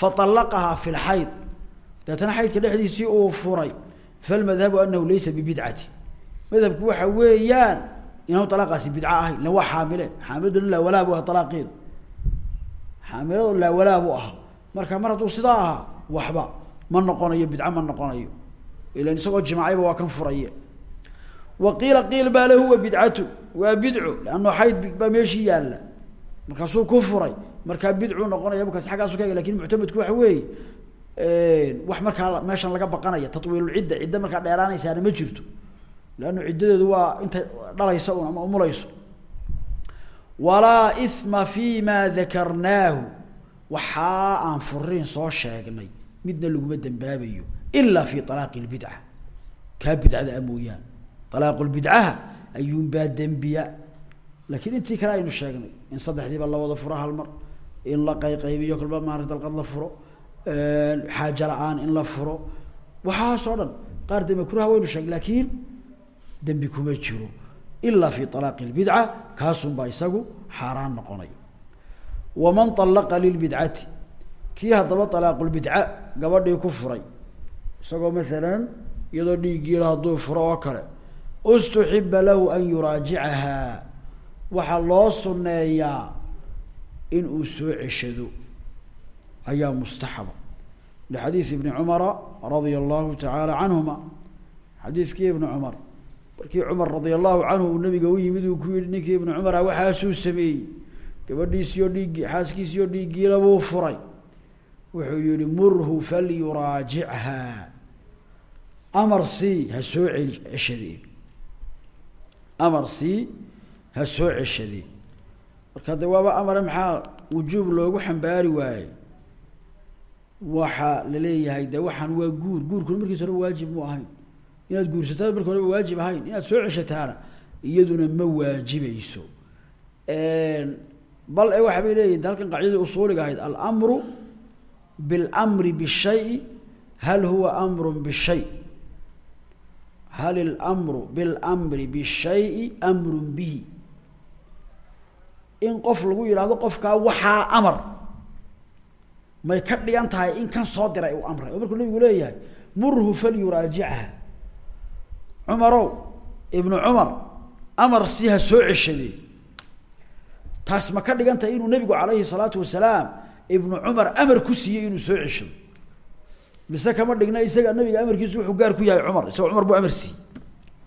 faallaqahaa fi lxayd deetana xaydka dhexdiisii uu furay falmadhabu anahu laysa bibidcati. Madhabku waxa weeyaan inaanu alaaqaasi bidco ahayn ila waa xaamile xaamiladuna laa walaa bu aha alaaqeedu xaamiladu laa walaa buu ahaa. Marka mar hadduu sidaa ahaa waxba ma noqonayo bidco ma noqonayo ilan isagoo jimacayba waa kan furaye. Wa qiila qiil baa lahu wa bidcatu waa bidco leanno xayd baa meeshii yaalla. Markaasuu ku furay markaa bidcu noqonaya markaas xaggaasu ka eg laakiin muctamedku waxa weeye wax markaa meeshan laga baqanaya tatwiilulcidda cidda markaa dheeraanaysaana ma jirto. Leanno ciddadeedu waa intay dhalaysa un ama umulayso. Walaa ima fi ma dakarnaahu waxaa aan furiin soo sheegnay midna laguma dembaabayo ilaa fi alaaqi lbidca kaa bidcada a mooyaan alaaqu lbidcaha ayuunbaa dembiya laakiin intii kale aynu sheegnay in saddexdiiba la wada furo hal mar in la qayqaybiyo kolba maarata dalqad la furo xaaja la'aan in la furo waxaasoo dhan qaar de makruha waynu sheegnay laakiin dembi kuma jiro ilaa fi alaaqi lbidca kaasunbaa isagu xaaraan noqonay waman alaqa gabadhii ku isagoo masalan iyadoo dhiiggiila hadduu furo oo kale ustuxiba lahu an yuraajicahaa waxaa loo suneeyaa in uu soo ceshado. Ayaa mustaxaba lixadiis ibni cumara radia allahu tacaala canhuma. Xadiiskii ibni cumar. Markii cumar radia allahu canhu uu nabiga u yimid uu ku yihi ninkii ibni cumara waxaasuu sameeyey. Gabadhiisiyo dhiiggii xaaskiisiyo dhiiggiila buu furay wuxuu yihi murhu falyuraajichaa. Amar c ha soo celi ceshadeen amar c ha soo ceshadeen marka de waaba amare maxaa wujuub loogu xambaari waaye waxaa la leeyahay de waxaan waa guur guurkuna markiis horeba waajib mu ahayn. Inaad guursataa marka horeba waajib ahayn inaad soo ceshataana iyaduna ma waajibayso. Bal e waxa bay leeyihiin halkan qaacidadii usuuliga ahayd almru bilmri bishayi hal huwa amru bishay hal ilmru bilmri bishayi amrun bihi? In qof lagu yidhaahdo qofkaa waxaa amar. May ka dhigan tahay in kan soo diray uu amray. Oo markuu nabigu leeyahay murhu falyuraajicha cumarow ibnu cumar amar si ha soo ceshadee taas ma ka dhigan tahay inuu nabigu calayhi salaatu wasalaam ibnu cumar amar ku siiyey inuu soo ceshado mise kama dhigna isaga nabiga amarkiisu wuxuu gaar ku yahay cumar isagoo cumar buu amar siiyey.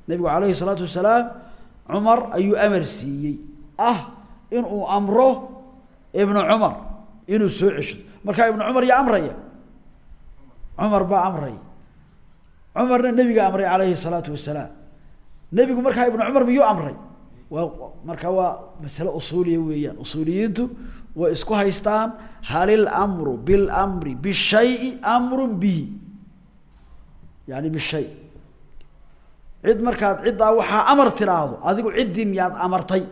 Nabigu calayhi salaatu wasalaam cumar ayuu amar siiyey. Ah inuu amro ibnu cumar inuu soo ceshado markaa ibnu cumar yaa amraya? Cumar baa amraya cumarna nebiga amray calayhi salaatu wasalaam. Nebigu markaa ibnu cumar miyuu amray? Waa marka waa masale usuuliya weeyaan usuuliyiintu way isku haystaan? Hal ilamru bilmri bishayi amrun bihi yani bishay cid markaad ciddaa waxaa amar tiraahdo adigu ciddii miyaad amartay.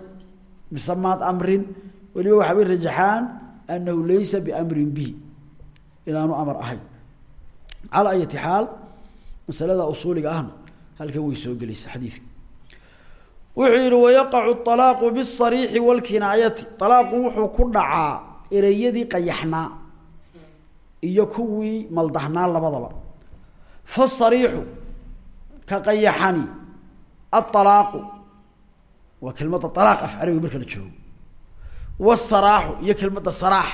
Mise maad amrin weliba waxaa bay rajaxaan anahu laysa biamrin bihi inaanu amar ahayn. Calaa ayati xaal masalada usuuliga ahna halkan way soo gelaysa xadiidka wuxuu yihi wayaqacu alaaqu bisariixi walkinaayati. Alaaqu wuxuu ku dhacaa ereyadii qayaxnaa iyo kuwii maldahnaa labadaba. Fasariixu ka qayaxani aalaaqu waa kelmadda alaaq af carabiga marka la joogo. Wasaraaxu iyo kelmadda saraax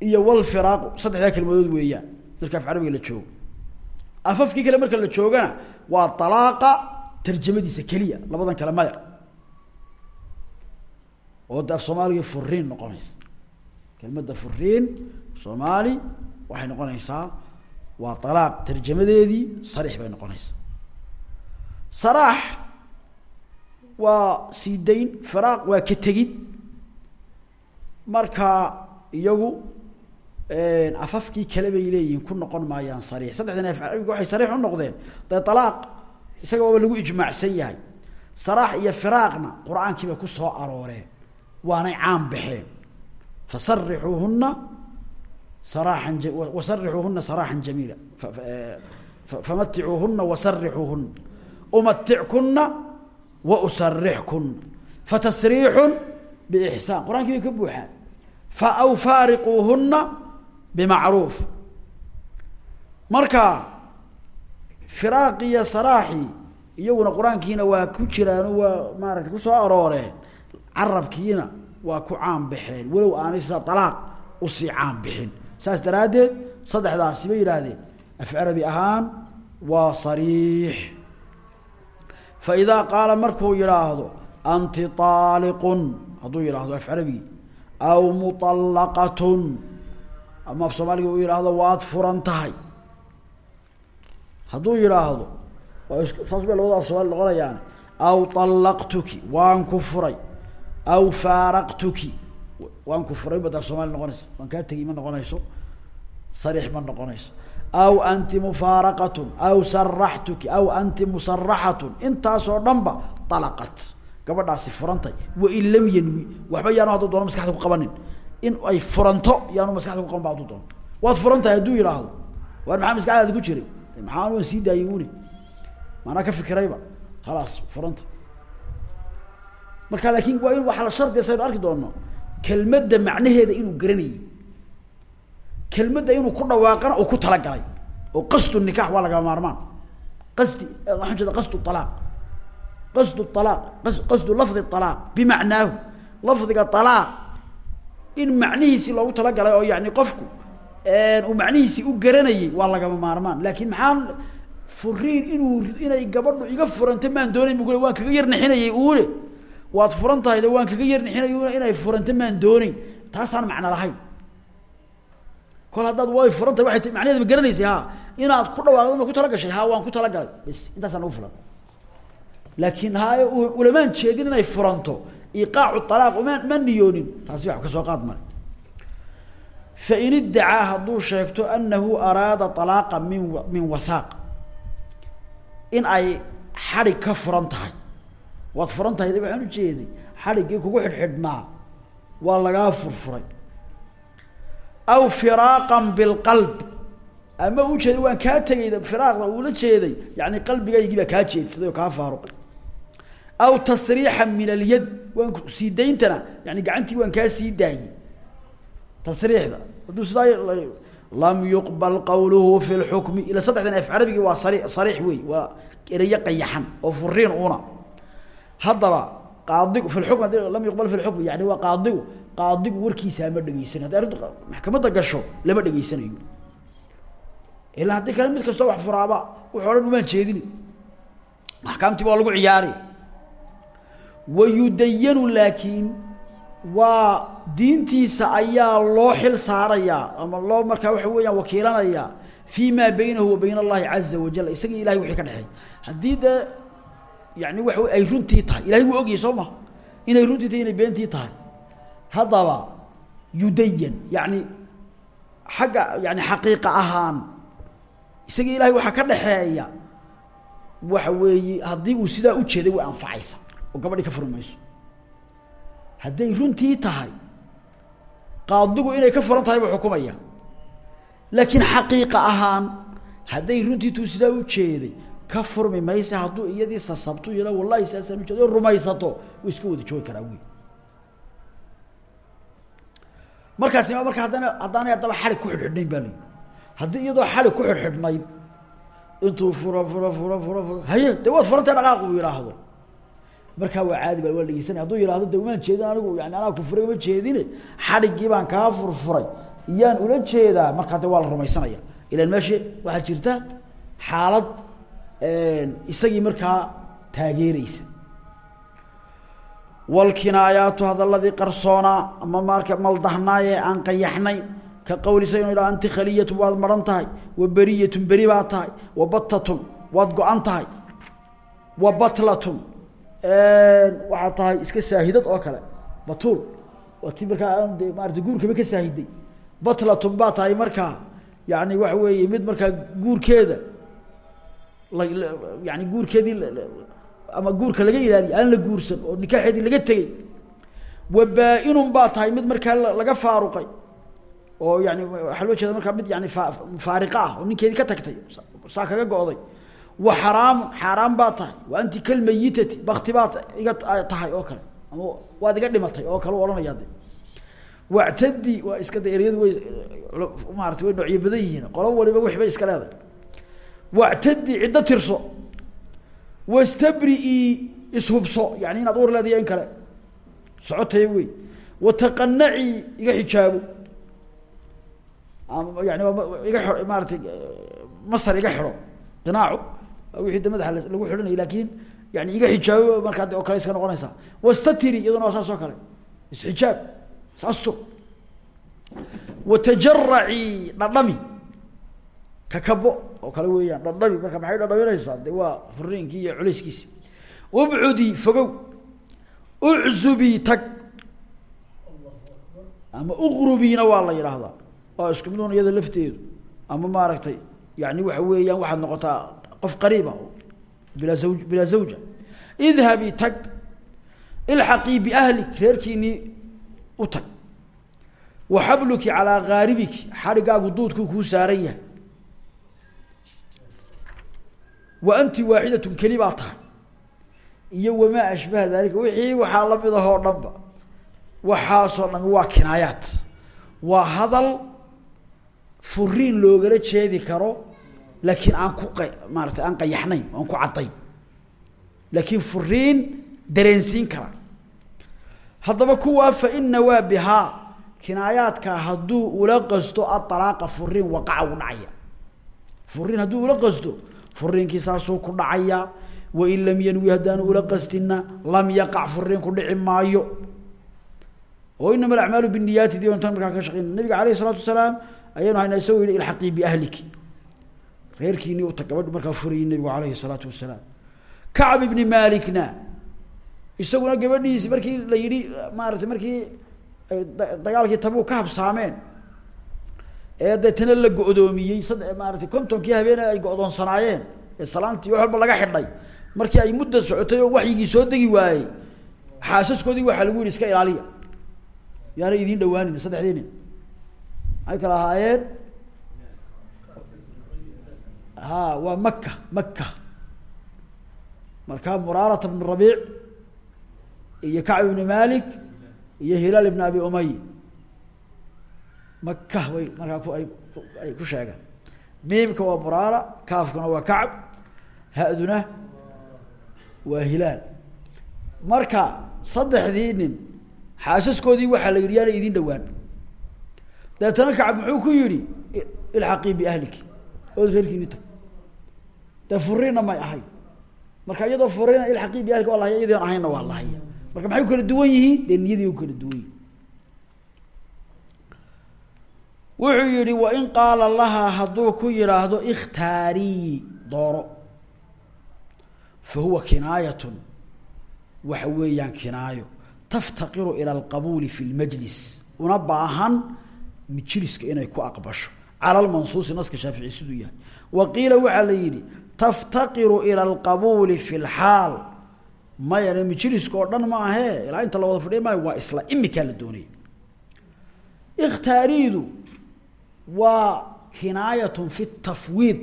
iyo walfiraaqu saddexdaa kelmadood weeyaan marka af carabiga la joogo. Kale marka la joogana waa alaaqa tarjamadiisa keliya labadan kale maya oo de af soomaaliga furiin noqonaysa. Kelmadda furiin soomaali waxay noqonaysaa waa alaaq tarjamadeedii sariix bay noqonaysaa saraax waa sii dayn firaaq waa ka tegid. Marka iyagu afafkii kale bay leeyihiin ku noqon maayaan sariix saddexdan af carabiga waxay sariix u noqdeen. Dee alaaq isaga waaba lagu ijmaacsan yahay. Saraax iyo firaaqna qur'aankiibay ku soo arooreen waanay caan baxeen. Fasarixuuhuna saraaxan wasarixuuhuna saraaxan jamiila. Famaticuuhuna wasarixuuhuna umatickuna wa usarixkuna fatasriixun biixsaan qur'aankii bay ka buuxaan. Fa aw faariquuhuna bimacruuf. Marka firaaqi iyo saraaxi iyaguna qur'aankiina waa ku jiraano waa maarata ku soo arooreen. Carabkiina waa ku caan baxeen. Walow aanay sida alaaq u sii caan bixin. Saas daraaddeed saddexdaasi bay yidhaahdeen. Af carabi ahaan waa sariix. Fa idaa qaala markuu yidhaahdo anti aaliqun hadduu yidhaahdo af carabigi aw muallaqatun ama af soomaaliga uu yidhaahdo waad furan tahay hadduu yidhaahdo saas bay labadaas soomaali noqonayaan. Aw allaqtuki waan ku aw faaraqtuki waan ku badaa soomali noqonaysa. Waan kaa tegi ma noqonayso. Sariix ma noqonayso. Aw anti mufaaraqatun aw saraxtuki aw anti musaraxatun intaasoo dhan ba alaqat gabadhaasi furantay. Wain lam yanwi. Waxba yaanu hadduu doono maskaxda ku qabanin. In ay furanto yaanu maskaxda ku qaban ba hadduu doono. Waad furan tahay hadduu yidhaahdo. Waar maxaa maskaxdaada ku jiray maxaan waan sii daayay uni maanaa ka fikirayba. Khalaas furanta. Marka laakin waa in waxaa la shardiya saynu arki doono kelmadda macnaheeda inuu garanayay kelmadda inuu ku dhawaaqana uu ku talagalay. Oo qasdu nikax waa lagama maarmaan. Qasdi waxaan jeeda qasdu alaaq qasdu alaaq qasdu lafdi alaaq bimacnaahu. Lafdiga alaaq in macnihiisii loogu talagalay oo yani qofku uu macnihiisii u garanayay waa lagama maarmaan. Laakin maxaan furiin inuu inay gabadhu iga furanta maan doonayn bu waan kaga yar nixinayay uune waad furan tahay waan kaga yar nixinay una inay furanta maan doonayn. Taasaan macno lahayn. Kol haddaad way furan tahay macnaheeda ma garanaysay ha inaad ku dhawaaqdo ma ku talagashay ha waan ku talagalay bas intaasaan ugu fulan laakiin ha ulamaan jeedin inay furanto. Iqaacu alaaq ma ma niyoonin. Taasi wax ka soo qaad male fain iddacaa hadduu sheegto anahu araada alaaqa min min wathaaq in ay xadhig ka furan tahay. Waad furan tahay waxaan ujeeday xadhiggii kugu xidhxidhnaa waa lagaa furfuray. Aw firaaqan bilqalb ama ujeeda waan kaa tegayda firaaqda uula jeeday yani qalbigaygii baa kaa jeedsaday oo kaa faaruqay. Aw tasriixan min alyad waan sii dayntana waan kaa sii daayey tasriixda hadduu sidaa lam yuqbal qawluhu fi lxukmi ila saddexdan af carabigii waa sari sariix wey waa erayo qayaxan oo furiin una haddaba qaadigu fi adi lam yuqbal fi lxukmi yani waa qaadigu qaadigu warkiisa ama dhegeysanayo haddi arrintu maxkamadda gasho lama dhegeysanayo ilaa haddii kale mid kastoo wax furaaba wuxuu odhan umaan jeedini. Axkaamtii waa lagu ciyaari wayudayanu laakiin waa diintiisa ayaa loo xil saarayaa ama loo markaa waxa weeyaan wakiilanayaa fi ma baynahu wa bayn allahi caza wajal isaga ilahay wixii ka dhexeey haddii dee yani waxa ay runtii tahay. Ilahay wuu ogyahay soo ma? Inay runtii tahay inay beentii tahay. Haddaba yudayan yani xagga yani xaqiiqa ahaan isaga ilahay waxaa ka dhaxeeya waxa weeye haddii uu sidaa ujeeday way anfacaysa. Oo gabadhii ka furi mayso hadday runtii tahay qaadigu inay ka furan tahay buu xukumaya. Laakiin xaqiiqa ahaan hadday runtii tuu sidaa ujeeday ka furmi maysa hadduu iyadii sasabto yala wallahi saasaan ujeeda rumaysato way iska wada joogi karaa wey markaasi ma marka haddana haddaanay haddaba xalig ku xidhxidhnayn baa layihi haddii iyadoo xalig ku xidhxidhnayd intuu furo furo furo furo haye dee waad furantay dhaqaaq uu yidhaahdo markaa waa caadi ba waa dhegeysanaya. Haduu yihahdo de umaan jeedin anigu yani anaa ku furay uma jeedine. Xadhiggii baan kaa furfuray iyaan ula jeedaa markaa de waa la rumaysanaya. Ilan meesha waxaa jirta xaalad isagii markaa taageereysa walkinaayaatu hadaladii qarsoonaa ama marka maldahnaaye aan qayaxnayn ka qawlisa inu idha anti khaliyatu waad maran tahay wa beriyatun beri baa tahay wa batatun waad go-an tahay wa batlatun waxaa tahay iska saahidad oo kale. Batuul waa ti markaa de maarata guurkaba ka saahiday batlatun baa tahay markaa yani waxa weeye mid markaa guurkeeda yani guurkeedii ama guurka laga ilaaliyo aan la guursan oo nikaaxeedii laga tegey. Wa baa-inun baa tahay mid markaa laga faaruqay oo yani waxaa loo jeeda markaa mid yani faariqa ah oo ninkeedii ka tagtay saa kaga go-day wa xaraamu xaaraan baa tahay. Wa anti kalmayitati bakti baad iga tahay oo kale. Ama waad iga dhimatay oo kale u ohanaya de wactadi waa iska de way maarata way noocyo badan yihiin. Qolo waliba wix iska leedahay. Wactadi ciddo tirso. Wastabrii ishubso. Yani inaad uur leedayo in kale. Socotaya wey wataqanacii iga xijaabo yani iga xo maaratay masar iga xidho. Qinaacu wixii de madaxa lagu xidhanayay laakin yani iga xijaabo markaa de oo kale iska noqonaysaa wastatiri iyaduna waa saas oo kale. Isxijaab isastur watajaraci dhadhami. Kakabo oo kale weeyaan dhadhami. Marka maxay dhadhaminaysaa? De waa furiinkii iyo culayskiisi. Ubcudi fogow. Uczubi tag. Ama uqrubiina waa la yidhaahdaa. Waa isku mid un iyada lafteedu. Ama maaragtay yani waxa weeyaan waxaad noqotaa qof qariiba bilaa zaw bilaa zawja. Idhabi tag. Ilxaqii biahlik reerkiinii u tag. Wa xabluki calaa gaaribiki xadhigaagu duudkuu kuu saaran yahay. Wa anti waaxidatun keli baa tahay. Iyo wamaa ashbaha dalika wixii waxaa la mid ahoo dhanba. Waxaasoo dhami waa kinaayaat waa hadal furiin loogala jeedi karo laakiin aan ku maarata aan qayaxnayn aan ku caddayn. Laakiin furiin dareensiin kara. Haddaba kuwaa fa ina waa bihaa kinaayaadka hadduu ula qasto aطalaaqa furiin waqaca u dhacaya. Furiin hadduu ula qasto furiinkii saasuu ku dhacaya. Wain lam yanwi haddaanu ula qastina lam yaqac furiin ku dhici maayo. Oo inama alacmaalu biniyaati di tan ka shaqeyna nabiga alayh isalaatu wasalaam ayaynu haynaa isagoo yihi ilxaqii biahliki reerkiini uta gabadhu markaa furayay nabigu alayhi salaatu wasalaam. Kacb ibni malikna isaguna gabadhiisi markii la yihi maaratay markii dagaalkii tabuu ka habsaameen ee deetana la go-doomiyey sad maaratay kontonkii habeene ay go-doonsanaayeen ee salaantii wax walba laga xidhay. Markii ay mudda socotay oo waxyigii soo degi waayey xaasaskoodii waxaa lagu yihi iska ilaaliya. Yaana idin dhawaanin saddexdii nin. Maxay kala ahaayeen ha waa maka maka markaa muraarata bn rabiic iyo kacb ibni malik iyo hilaal ibn abi umay. Maka way markaa ku ay ay ku sheegaan. Miimka waa muraara kaafkuna waa kacb ha-duna waa hilaal. Marka saddexdii nin xaasaskoodii waxaa la yidhi yaana idin dhawaan deetana kacab muxuu ku yihi ilxaqii biahliki ood reerkiini tag dee furiinna may ahay. Marka iyadoo furiina ilxaqii biahlika waa lahaya iyadoon ahaynna waa lahaya marka maxay kala duwan yihiin? Dee niyadii u kala duwan yihiin wuxuu yihi wain qaala lahaa hadduu ku yidhaahdo ikhtaarii dooro. Fa huwa kinaayatun. Waxa weeyaan kinaayo. Taftaqiru ila alqabuuli fi lmajlis una baahan majliska inay ku aqbasho cala lmansuusi naska shaafici siduu yahay. Wa qiila waxaa la yidhi taftaqiru ila alqabuuli fi lxaal mayane majliska oo dhan ma ahee ilaa inta la wada fadhiya maayo waa isla imikaa la doonaya ikhtaariidu waa kinaayatun fi tafwiid.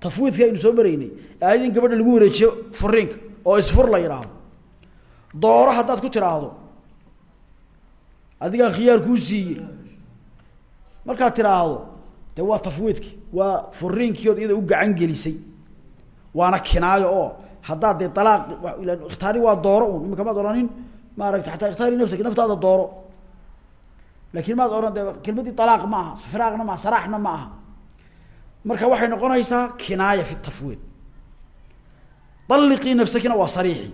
Tafwiidka aynu soo maraynay aayad in gabadha lagu wareejiyo furiinka oo isfur ku siiyey. Markaad tidhaahdo dee waa tafwiidki waa furiinkii ood iyada u gacan gelisay. Waana kinaayo oo haddaad dee alaaq ikhtaari waa dooro un imika maad odhanin maaragta ataa ikhtaari nafsaki naftaada dooro. Laakin maad odhan de kelmadii alaaq ma aha firaaqna maaha saraaxna ma aha. Marka waxay noqonaysaa kinaaya fi tafwiid. Aliqii nafsakina waa sariixi.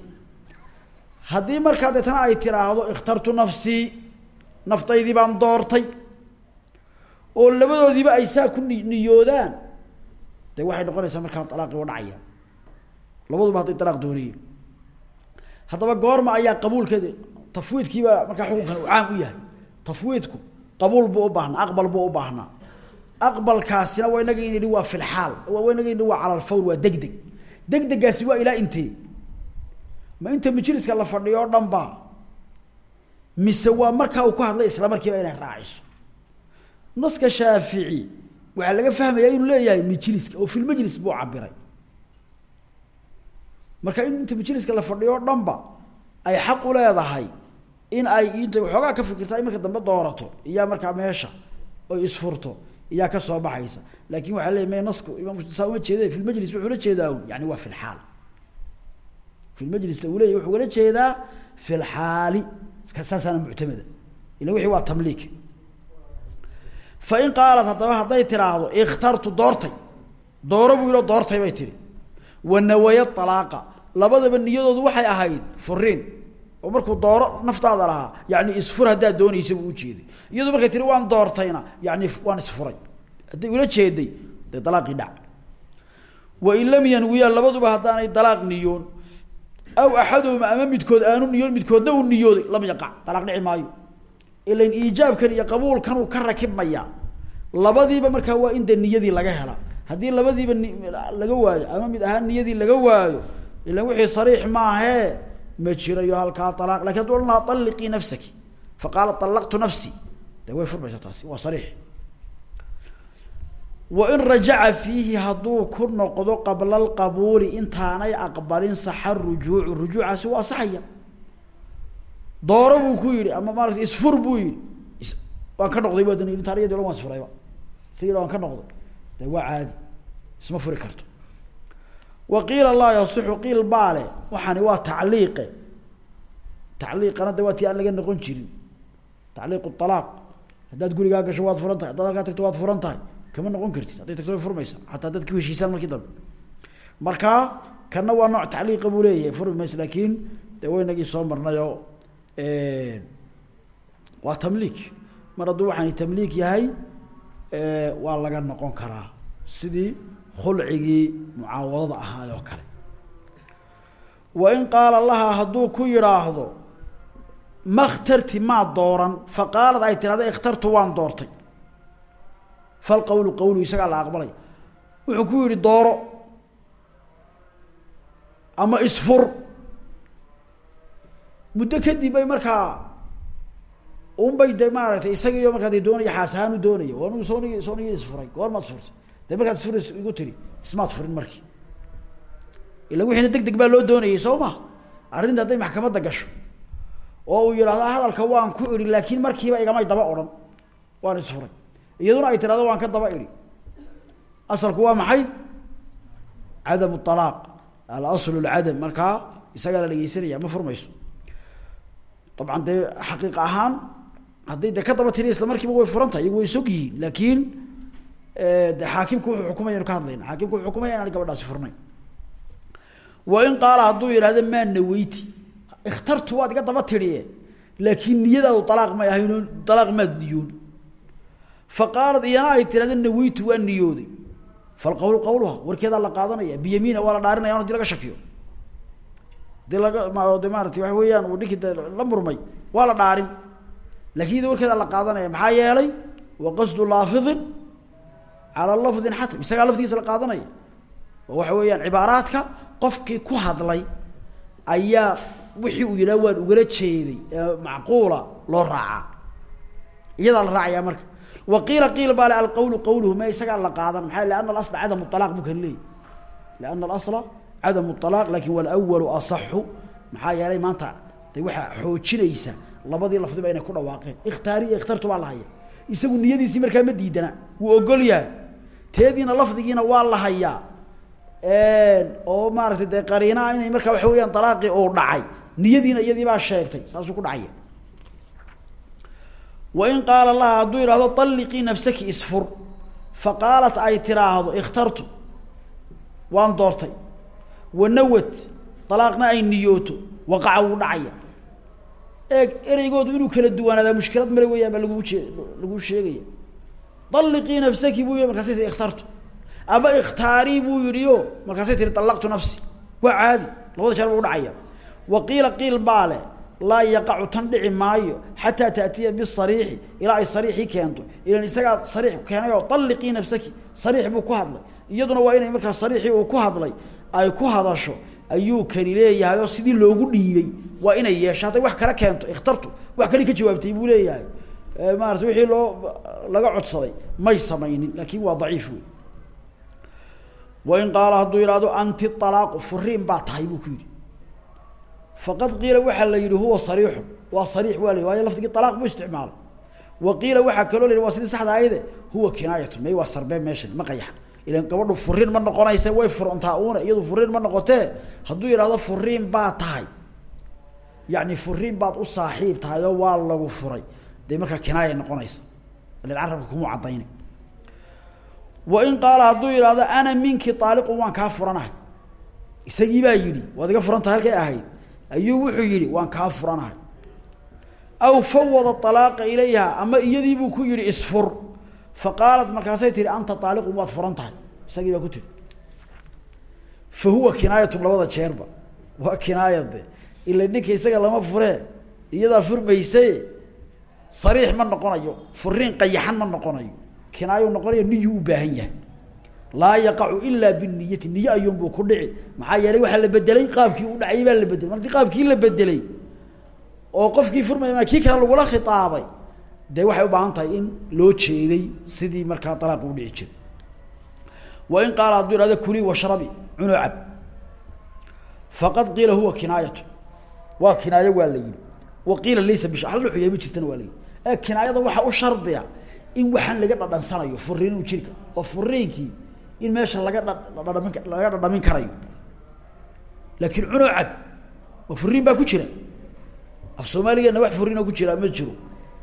Haddii markaa deetana ay tiraahdo ikhtartu nafsii naftaydii baan doortay oo labadoodiiba ay saa ku ni niyoodaan. De waxay noqonaysaa markaa alaaqii wa dhacaya. Labaduba hadday alaaq doonayeen haddaba goorma ayaa qabuulkeeda tafwiidkiibaa markaa xukunkan caam u yahay. Tafwiidku qabuul buu ubaahnaa aqbal buu ubaahnaa aqbalkaasina waa inaga in waa fi lxaal waa inaga in waa cala lfawr waa deg deg deg degaasi waa ilaa intee ma inta majliska la fadhiyo o dhan ba mise waa markaa uu ku hadlay isla markiiba inay raaciso naska shaafici waxaa laga fahmaya inuu leeyahay majliska oo filmajlis buu cabiray. Marka in inta majliska la fadhiyo o dhan ba ay xaq u leedahay in ay intay waxoogaa ka fikirta in marka dambe doorato iyaa markaa meesha oy isfurto iyaa ka soo baxaysa. Laakin waxaa leey me nasku imaam saa uma jeede fi lmajlis wuxuu la jeedaa un yani waa fi lxaal fi uu leyahy wuxuu ugala jeedaa fi lxaali saasaana muctamada ila wixii waa tamliik fa in qaalat haddaba hadday tiraahdo ikhtartu doortay dooro buu yidho doortay bay tihi wanawaya alaaqa labadaba niyadoodu waxay ahayd furiin oo markuu dooro naftaada lahaa yani isfur haddaad doonaysa buu ujeeday iyadoo markay tiri waan doortayna yani waan isfuray hadday ula jeeday dee dhac wain lam yanwiya labaduba haddaanay dalaaq niyoon aw axaduhuma ama midkood aanu niyoon midkoodna uu niyooday lam yaqac dalaaq dhici maayo ilan iijaabkan iyo qabuulkan uu ka rakibmayaa labadiiba markaa waa in dee niyadii laga hela. Haddii labadiiba ni laga waayo ama mid ahaan niyadii laga waayo ilan wixii sariix maahee ma jirayo halkaa alaaq laakiin haduu odhan lahaa aliqii nafsaki. Faqaala alaqtu nafsi. De way furmaysa taasi waa sariix. Wain rajaca fiihi hadduu ku noqdo qabla alqabuuli intaanay aqbalin saxa rujuucu. Rujuucaasi waa saxaya dooro buu ku yihi ama maarata isfur buu yihi waan ka noqday wadan intaan iyadi waan isfurayba waan ka noqday. De waa caadi. Isma furi karto. Wa qiila laa yasixu qiil baale waxaani waa tacliiqe. Tacliiqana de waa tii aan laga noqon jirin. Tacliiq alaaq haddaad gurigaa gasho waad furan tahay haddaad halkaa tagto waad furan tahay. Kama noqon kartid. Hadday tagto way furmaysa hataa haddaad ku heshiisaan markii dambe. Marka kana waa nooc tacliiqa buu leeyahay. Furmi laakin de waynagii soo marnayoo waa tamliik. Mar hadduu waxaani tamliik yahay waa laga noqon karaa sidii khulcigii mucaawadada ahaay oo kale. Wa in qaala lahaa hadduu ku yidhaahdo ma khtarti maa dooran. Fa qaalad ay tirahda ikhtartu waan doortay. Falqawlu qawlu isagaa la aqbalay. Wuxuu ku yihi dooro. Ama isfur muddo kadib bay markaa un bay de maaragtay isagiiyo markaa de doonaya xaas u doonaya anu sonig soonigi isfuray goormaad furtay. De markaad isfurays igu tiri ismaad furin markii. Ila wixiina deg baa loo doonayay soo ma? Arrinta hadday maxkamadda gasho. Oo uu yidhahdo hadalka waan ku idhi laakiin markiiba igamay daba odhan. Waan isfuray iyaduna ay tirahdo waan ka daba idhi. Asalku waa maxay? Cadamu alaaq alaslu lcadam markaa isagaa la dhegeysanaya ma furmayso dabcan dee xaqiiq ahaan hadday de ka daba tiri isla markiiba way furan tahay iyagu way sog yihiin. Laakiin de xaakimku wuxuu xukumaya anu ka hadlayna xaakimku wuxuu xukumaya inaan gabadhaasi furnayn wa in qaala hadduu yidhahdo maa naweyti ikhtartu waad iga daba tidhiye laakiin niyadaadu alaaq may ahaynoo alaaq maad niyoon fa qaalad iyana ay tirahdo naweytu waa niyooday. Falqawlu qawluha warkeedaa la qaadanaya biyamiina waa la dhaarinaya on haddii shakiyo de maarata waxa weeyaan uu ninkii de la murmay. Waa la dhaarin. Lakin iyada warkeedaa la qaadanaya maxaa yeelay wa qasdu laafidin calaa lafdin xatim isagaa lafdigiisa la qaadanaya? Oo waxa weeyaan cibaaraadka qofkii ku hadlay ayaa wixii uu yidhaha waan ugala jeeday ee macquula loo raacaa iyadaa la raacaya marka. Wa qiila qiil baa le alqawlu qawluhu ma isagaa la qaadan. Maxaa liana alasla cadamu alaaq buu kan leeyay liana alasla cadamu alaaq laakiin walawalu asaxu maxaa yeelay maanta de xoojinaysa labadii lafdiba inay ku dhawaaqeen ikhtaari iyo ikhtartu baa la haya isagu niyadiisii markaa ma diidana wuu ogol yahay teediina lafdigiina waa la oo maaratay dee qariinaa inay markaa waxa weyaan alaaqii uu dhacay niyadiina iyadii baa sheegtay saasuu ku dhacaya wain qaala laha hadduu yidhahdo alliqii nafsaki isfur fa qaalat ay tiraahdo ikhtartu waan doortay wanawad alaaqna ay niyooto waqaca wuu dhacaya. Eeg ereygoodu inuu kala duwanaadaa mushkilad male weyaan baa lagu jee lagu sheegaya. Alliqii nafsaki buu yihi markaasay tii ikhtartu. Ama ikhtaarii buu yihi o markaasay tihi allaqtu nafsi. Waa caadi labada jeer ba udhacaya wa qiila qiil baa le laa yaqacu tan dhici maayo xataa taatiya bisariixi ilaa ay sariixii keento. Ilan isagaa sariix keenay oo alliqii nafsaki sariix buu ku hadlay. Iyaduna waa inay markaa ku hadlay ay ku hadasho ayuu kani leeyahay oo sidii loogu dhiibay. Waa inay yeesho wax kale keento ikhtartu wax kali ka jawaabtay buu leeyahay. Maarata wixii loo laga codsaday may samaynin laakin waa daciif wey wain qaala hadduu yidhahdo anti alaaqu furiin baa tahay buu ku yidhi. Faqad qiila waxaa la yihi huwa sariixun waa sariix waa la waayo lafdigii buu isticmaalay. Wa qiila waxaa kaloo la waa sidii saxda ayade huwa kinaayatun may waa sarbeen meeshan ma qayaxan ilan gabadhu furiin ma noqonaysa way furantaa una iyadu furiin ma noqotee hadduu yidhahdo furiin baa tahay. Yani furiin baad u saaxiib tahay waa lagu furay. Dee markaa kinaaya noqonaysa. Ilan carabka kuma cadayna wain qaala hadduu yidhahdo ana minki aaliqun waan kaa furanahay. Isagii baa yidhi waad iga furan tahay halkay ahayd. Ayuu wuxuu yihi waan kaa furanahay. Aw fawada alaaqa ilayha ama iyadii buu ku yihi isfur fa qaalat markaasay tihi anta aaliqun waad furan tahay isagii baa ku tiri fa huwa kinaayatun labada jeerba waa kinaayade ila ninka isaga lama furee iyadaa furmayse sariix ma noqonayo furiin qayaxan ma noqonayo kinaayo noqonayo niyuu u baahan yahay laa yaqacu ilaa biniyati niye ayuunbuu ku dhici maxaa yeelay waxaa la bedelay qaabkii u dhacayay baa la bedelay markii qaabkii la bedelay oo qofkii furmaya dee waxay u baahan tahay in loo jeeday sidii markaa alaaqi u dhici jiray. Wain qaala hadduu ihahdo kulii washrabi cunoo cab. Faqad qiila huwa kinaayatu. Waa kinaayo waa la yihi wa qiila laysa bish hal dhuxuya ma jirtana waa la yihi ee kinaayada waxaa u shardiya in waxaan laga dhadhansanayo furiin uu jirka oo furiinkii in meesha laga dhadhamin laga dhadhamin karayo. Laakiin cunoo cab ma furiin baa ku jira. Af soomaaligeena wax furiinoo ku jira ma jiro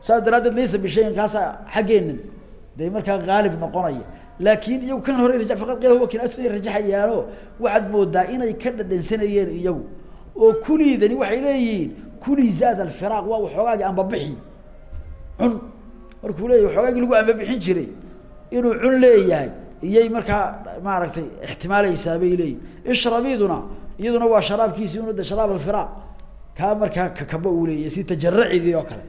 saas daraaddeed laysa kaasa xaggeenan dee markaa haalib noqonaya. Laakiin iyagu kan hore raja faqad qila huwa kinaasay rajaxayaano waxaad moodaa inay ka dhadhansanayeen iyagu. Oo kuliidani waxay leeyihiin kuli zaad alfiraaq waa waxoogaagi ambabixi cun. Markuu leeyahy waxoogaagii lagu ambabixin jiray. Inuu cun leeyahay iyay markaa maaragtay ixtimaaleysaa bay leeyihiin ishrabiduna iyaduna waa sharaabkiisi una de sharaab alfiraaq kaa markaa kakaba uu leeyahy si tajaracidii oo kale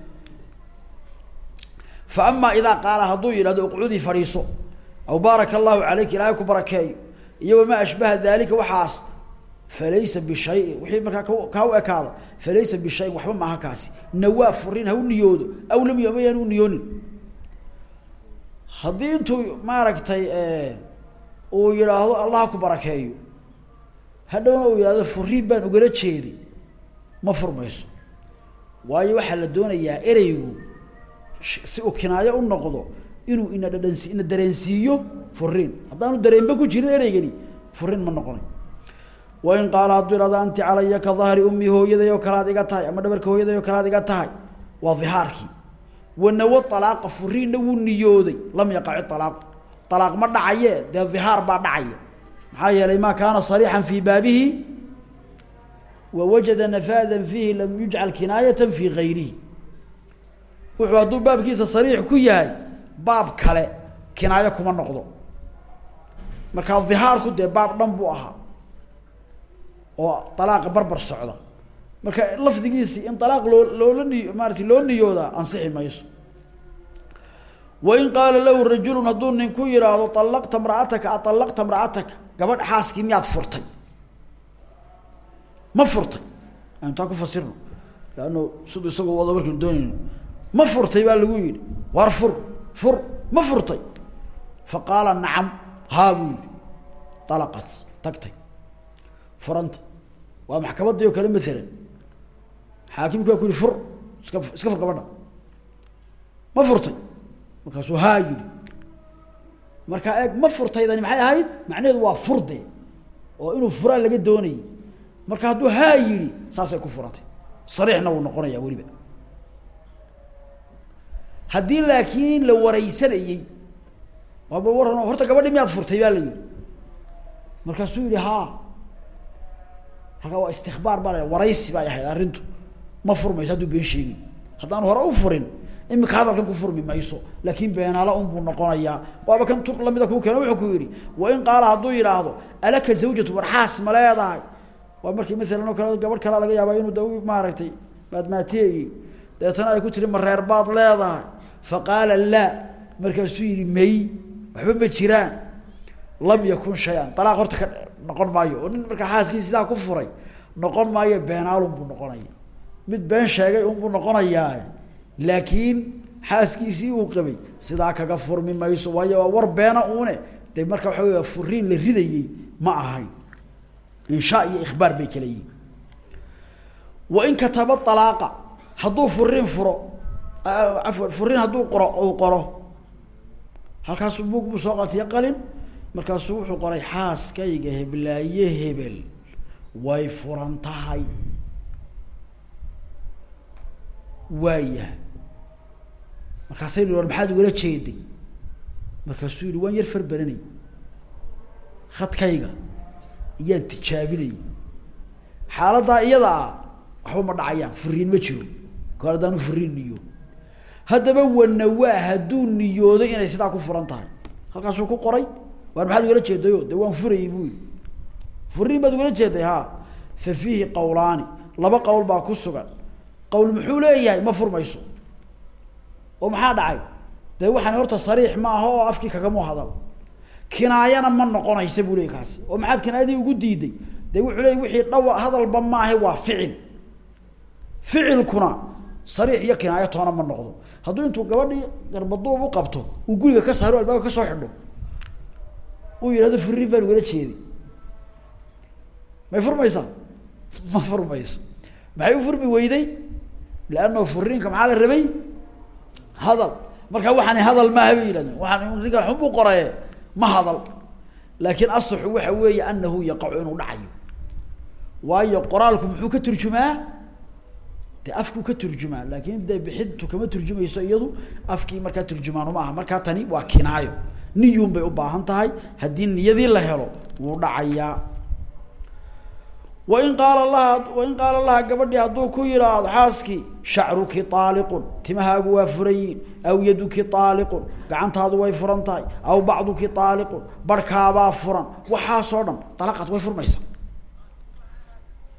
fa ama idaa qaala hadduu yidhahdo uqcudii fadhiiso aw baaraka allahu calayka ilaahay ku barakeeyo iyo wamaa ashbaha dalika waxaas falaysa bishayin wixii markaa kaa u ekaada falaysa bishayin waxba maaha kaasi nawaa furin ha u niyoodo aw lam yamayaan u niyoonin haddii intuu maaragtay uu yidhaahdo allah ku barakeeyo hadhowna uu yidhahdo furiin baan ugala jeeday ma furmayso waayo waxaa la doonayaa ereygu si uu kinaayo u noqdo inuu ina dhadhansi ina dareensiiyo furiin haddaanu dareenba ku jirin ereygani furiin ma noqonay. Wain qaala hadduu ihahdo anti calaya ka dahri ummi hooyaday oo kalaad iga tahay ama dhabarka hooyaday oo kalaad iga tahay? Waa hihaarkii wanawo alaaqa furiinna wuu niyooday. Lam yaqaci alaaqu alaaq ma dhacaye dee hihaar baa dhacaya maxaa yeelay maa kaana sariixan fii baabihi wa wajada nafaadan fiihi lam yujcal kinaayata fii gayrihi wuxuu hadduu baabkiisa sariix ku yahay baab kale kinaayo kuma noqdo. Markaa hihaarku dee baab dhan buu ahaa oo alaaqa barbar socda marka lafdigiisii in alaaq loo loola niy maarata loo niyoodaa ansixi mayso. Wain qaala lahu rajulun hadduu nin ku yihaahdo alaqta mraataka aallaqta mraataka gabadh xaaskii miyaad furtay. Ma furtay. Aynu taa ku fasirno. Leanno siduu isagoo wado markaynu doonayno ma furtay baa lagu yidhi. War fur fur ma furtay. Fa qaala nacam haa buu yihi alaqat tagtay. Furanta. Waa maxkamadii oo kale maalan xaakimki waa ku yihi fur iska iska fur gabadha. Ma furtay. Markaasuu haa yihi markaa eeg ma furtaydani maxay ahayd? Macnaheedu waa furde oo inuu furaa laga doonayay marka hadduu haa yihi saasay ku furatay. Sariixna wuu noqonaya weliba haddii laakiin la wareysanayey waaba waran horta gabadhi miyaad furtay baa la yihi markaasuu yihi haa. Halkaa waa istikbaar baa la waraysi bay arrintu. Ma furmayso hadduu been sheegin. Haddaan hore u furin imika hadalkan ku furmi mayso. Laakin beenaala un buu noqonayaa. Waaba kan tur lamida kuu keeno wuxuu ku yihi wain qaala hadduu yidhaahdo alaka zawjatu war xaas ma leedahay? Waa markii maalan oo kale gabadh kalea laga yaaba inuu da maaragtay maadmaateeyey deetana ay ku tiri ma reer baad leedahay fa qaala laa markaasuu yihi may. Waxba ma jiraan. Lam yakun shay-an. Alaaq horta ka noqon maayo. Oo nin markaa xaaskii sidaa ku furay noqon maayo beenaalun buu noqonaya mid been sheegay unbuu noqonayaa. Laakiin xaaskiisii uu qabay sidaa kaga furmi mayso waayo waa war beena uune. De marka waxa wey furiin la ridayey ma ahayn. Inshaa iyo ikhbaar bay kala yihiin wain kataba afwan furiin hadduu qoro uu qoro halkaasuu buug buu soo qatiyo qalin markaasuu wuxuu qoray xaaskayga heblaaye hebel way furan tahay waayahay markaasay maxaad ugala jeeday markaasuu yihi waan yar farberanay khadkayga iyaan tijaabinay xaaladdaa iyada ah waxba ma dhacayaan furiin ma jiro kor haddaanu furiin niyo haddaba wanawaa hadduu niyooday inay sidaa ku furan tahay. Halkaasuu ku qoray. Waar maxaad ugala jeedayo? De waan furayay bu yii furiin baad ugala jeeday ha fa fiihi qawlaani. Laba qowl baa ku sugan. Qawl muxuu leeyahay? Ma furmayso. Oo maxaa dhacay? De waxaan horta sariix ma aha oo afkii kagamu hadal. Kinaayana ma noqonaysa buu leey kaasi. Oo maxaad kinaayadii ugu diiday? De wuxuu leey wixii dhawa hadalba maaha waa ficil. Ficilkuna sariix iyo kinaayo toona ma noqdo hadduu intuu gabadhii garbaduub u qabto uu guriga ka saaro albaabka ka soo xidho uu yihahdo furiin baan ugala jeeday may furmaysaa ma furmayso. Maxay u furmi weyday? Leanna furiinka maxaa la rabay? Hadal. Markaa waxaani hadal maaha bay yidhahdeen. Waxaan ninkan xun buu qoraye ma hadal. Laakiin asaxu waxa weeye anahu yaqacu inuu dhacayo. Waayo qoraalku muxuu ka turjumaa de afkuu ka turjumaa laakin de bixintu kama turjumayso iyadu afkii markaa turjumaanu ma aha. Markaa tani waa kinaayo. Niyun bay u baahan tahay. Haddii niyadii la helo wuu dhacayaa wain qaala laha wain qaala laha gabadhii hadduu ku yidhaahdo xaaskii shacruki aaliqun timahaagu waa furan yihiin aw yaduki aaliqun gacantaadu way furan tahay. Aw bacduki aaliqun barhkaabaa furan. Waxaasoo dhan dalaqad way furmaysaa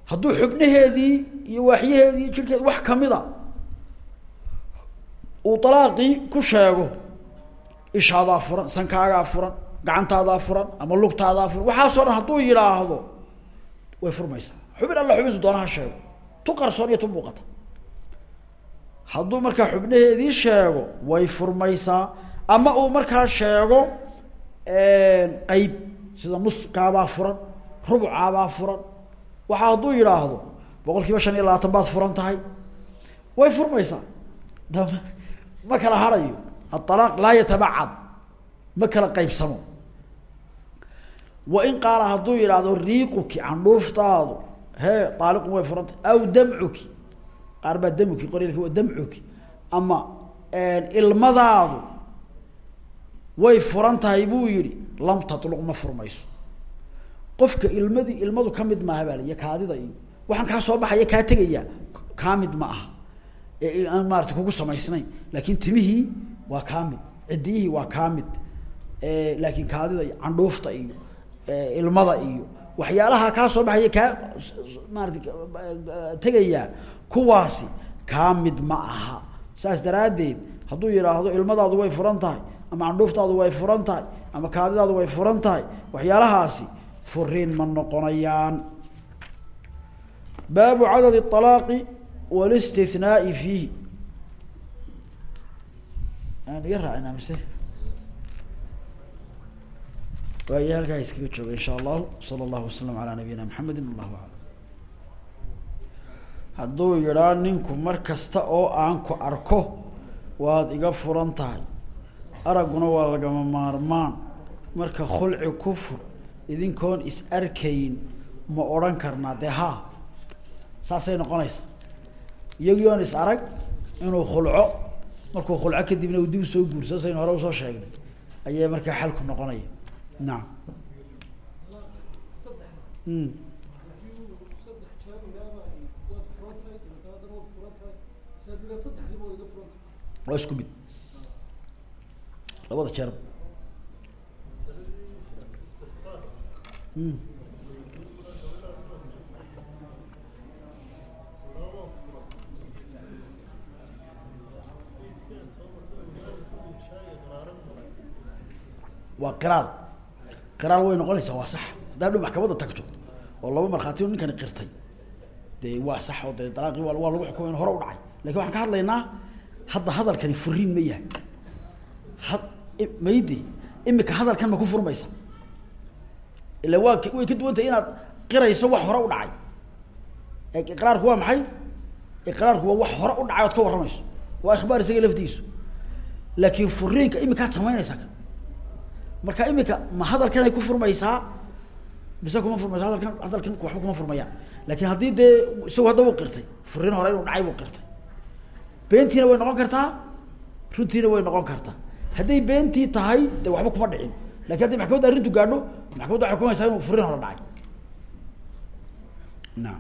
hadduu xubnaheedii iyo waaxyaheedii jirhkeedi wax kamida uu alaaqii ku sheego ishaadaa furan sankaagaa furan gacantaadaa furan ama lugtaadaa furan waxaasoo dhan hadduu yidhaahdo way furmaysaa. Xubin alla xubintu doonaha sheego. Tu qarsoon iyo tu muuqata. Hadduu markaa xubnaheedii sheego way furmaysaa. Ama uu markaa sheego qeyb sida nuskaabaa furan rubucaabaa furan waxaa hadduu yidhaahdo boqol kiiba shan iyo labaatan baad furan tahay. Way furmaysaa. Ma kala harayo. Aalaaq laa yatabacad ma kala qeybsamo wain qaala hadduu yidhaahdo riiquki candhuuftaadu hee aaliqun way furan tahay aw damcuki. Qaar baa damki qoralka waa damcuki. Ama ilmadaadu way furan tahay buu yihi lam tatluq ma furmayso qofka ilmadii ilmadu ka mid maaha baa iyo kaadida iyo waxaan kaa soo baxaya kaa tegaya kaa mid ma aha. Ee aan maarata kugu samaysnayn laakin timihii waa kaa mid cidiyihii waa kaa mid. Laakin kaadida iyo candhuufta iyo ilmada iyo waxyaalaha kaa soo baxaya kaa maarata tegayaa kuwaasi kaa mid ma aha. Saas daraaddeed hadduu yidhaahdo ilmadaadu way furan tahay ama candhuuftaadu way furan tahay ama kaadidaadu way furan tahay waxyaalahaasi furiin ma noqonayaan baabu cadad الطalaaqi wاlاstihnaai fiihi aan iga raacina mise waaya halkaa iskaga jooga in sha allahu salى اllahu wasalam alى nabiyina mxamedi allahu alam hadduu yidhaa ninku mar kasta oo aan ku arko waad iga furan tahay aragguna waa lagama maarmaan marka khulci ku fur idinkoon is arkayn ma odhan karnaa? Dee haa. Saasay noqonaysaa. Iyagii is arag inuu khulco markuu khulco kadibna uu dib u soo guurso saynu hore u soo sheegnay. Ayay markaa xalku noqonaya. Nacam mm waa isku mid. Labada jeer waa qiraal. Qiraal way noqonaysaa waa sax. Haddaa dhow maxkamadda tagto oo laba markhaati ninkani qirtay dee waa sax oo dee dalaaqii waa waa lagu xukumay in hore u dhacay. Lakin waxaan ka hadlaynaa hadda hadalkani furiin ma yahay. Had mayde imika hadalkan ma ku furmaysa ila waa way ka duwan tahay inaad qirayso wax hore u dhacay. Iqraarku waa maxay? Iqraarku waa wax hore u dhacay ood ka warramayso. Waa ikhbaar isaga laftiisu. Laakin furiinka imikaad samaynaysaa kan marka imika ma hadalkanay ku furmaysaa mise kuma furmaysa hadalkan hadalkan waxba kuma furmayaan. Lakin haddii dee isagu hadda u qirtay furiin hore inuu dhacay buu qirtay. Beentiina way noqon kartaa runtiina way noqon kartaa. Hadday beentii tahay de waxba kuma dhicin. Lakin hadday maxkamadda arrintu gaadho maxkamadda waxay kumaysaa inuu furiin hore dhacay. Naam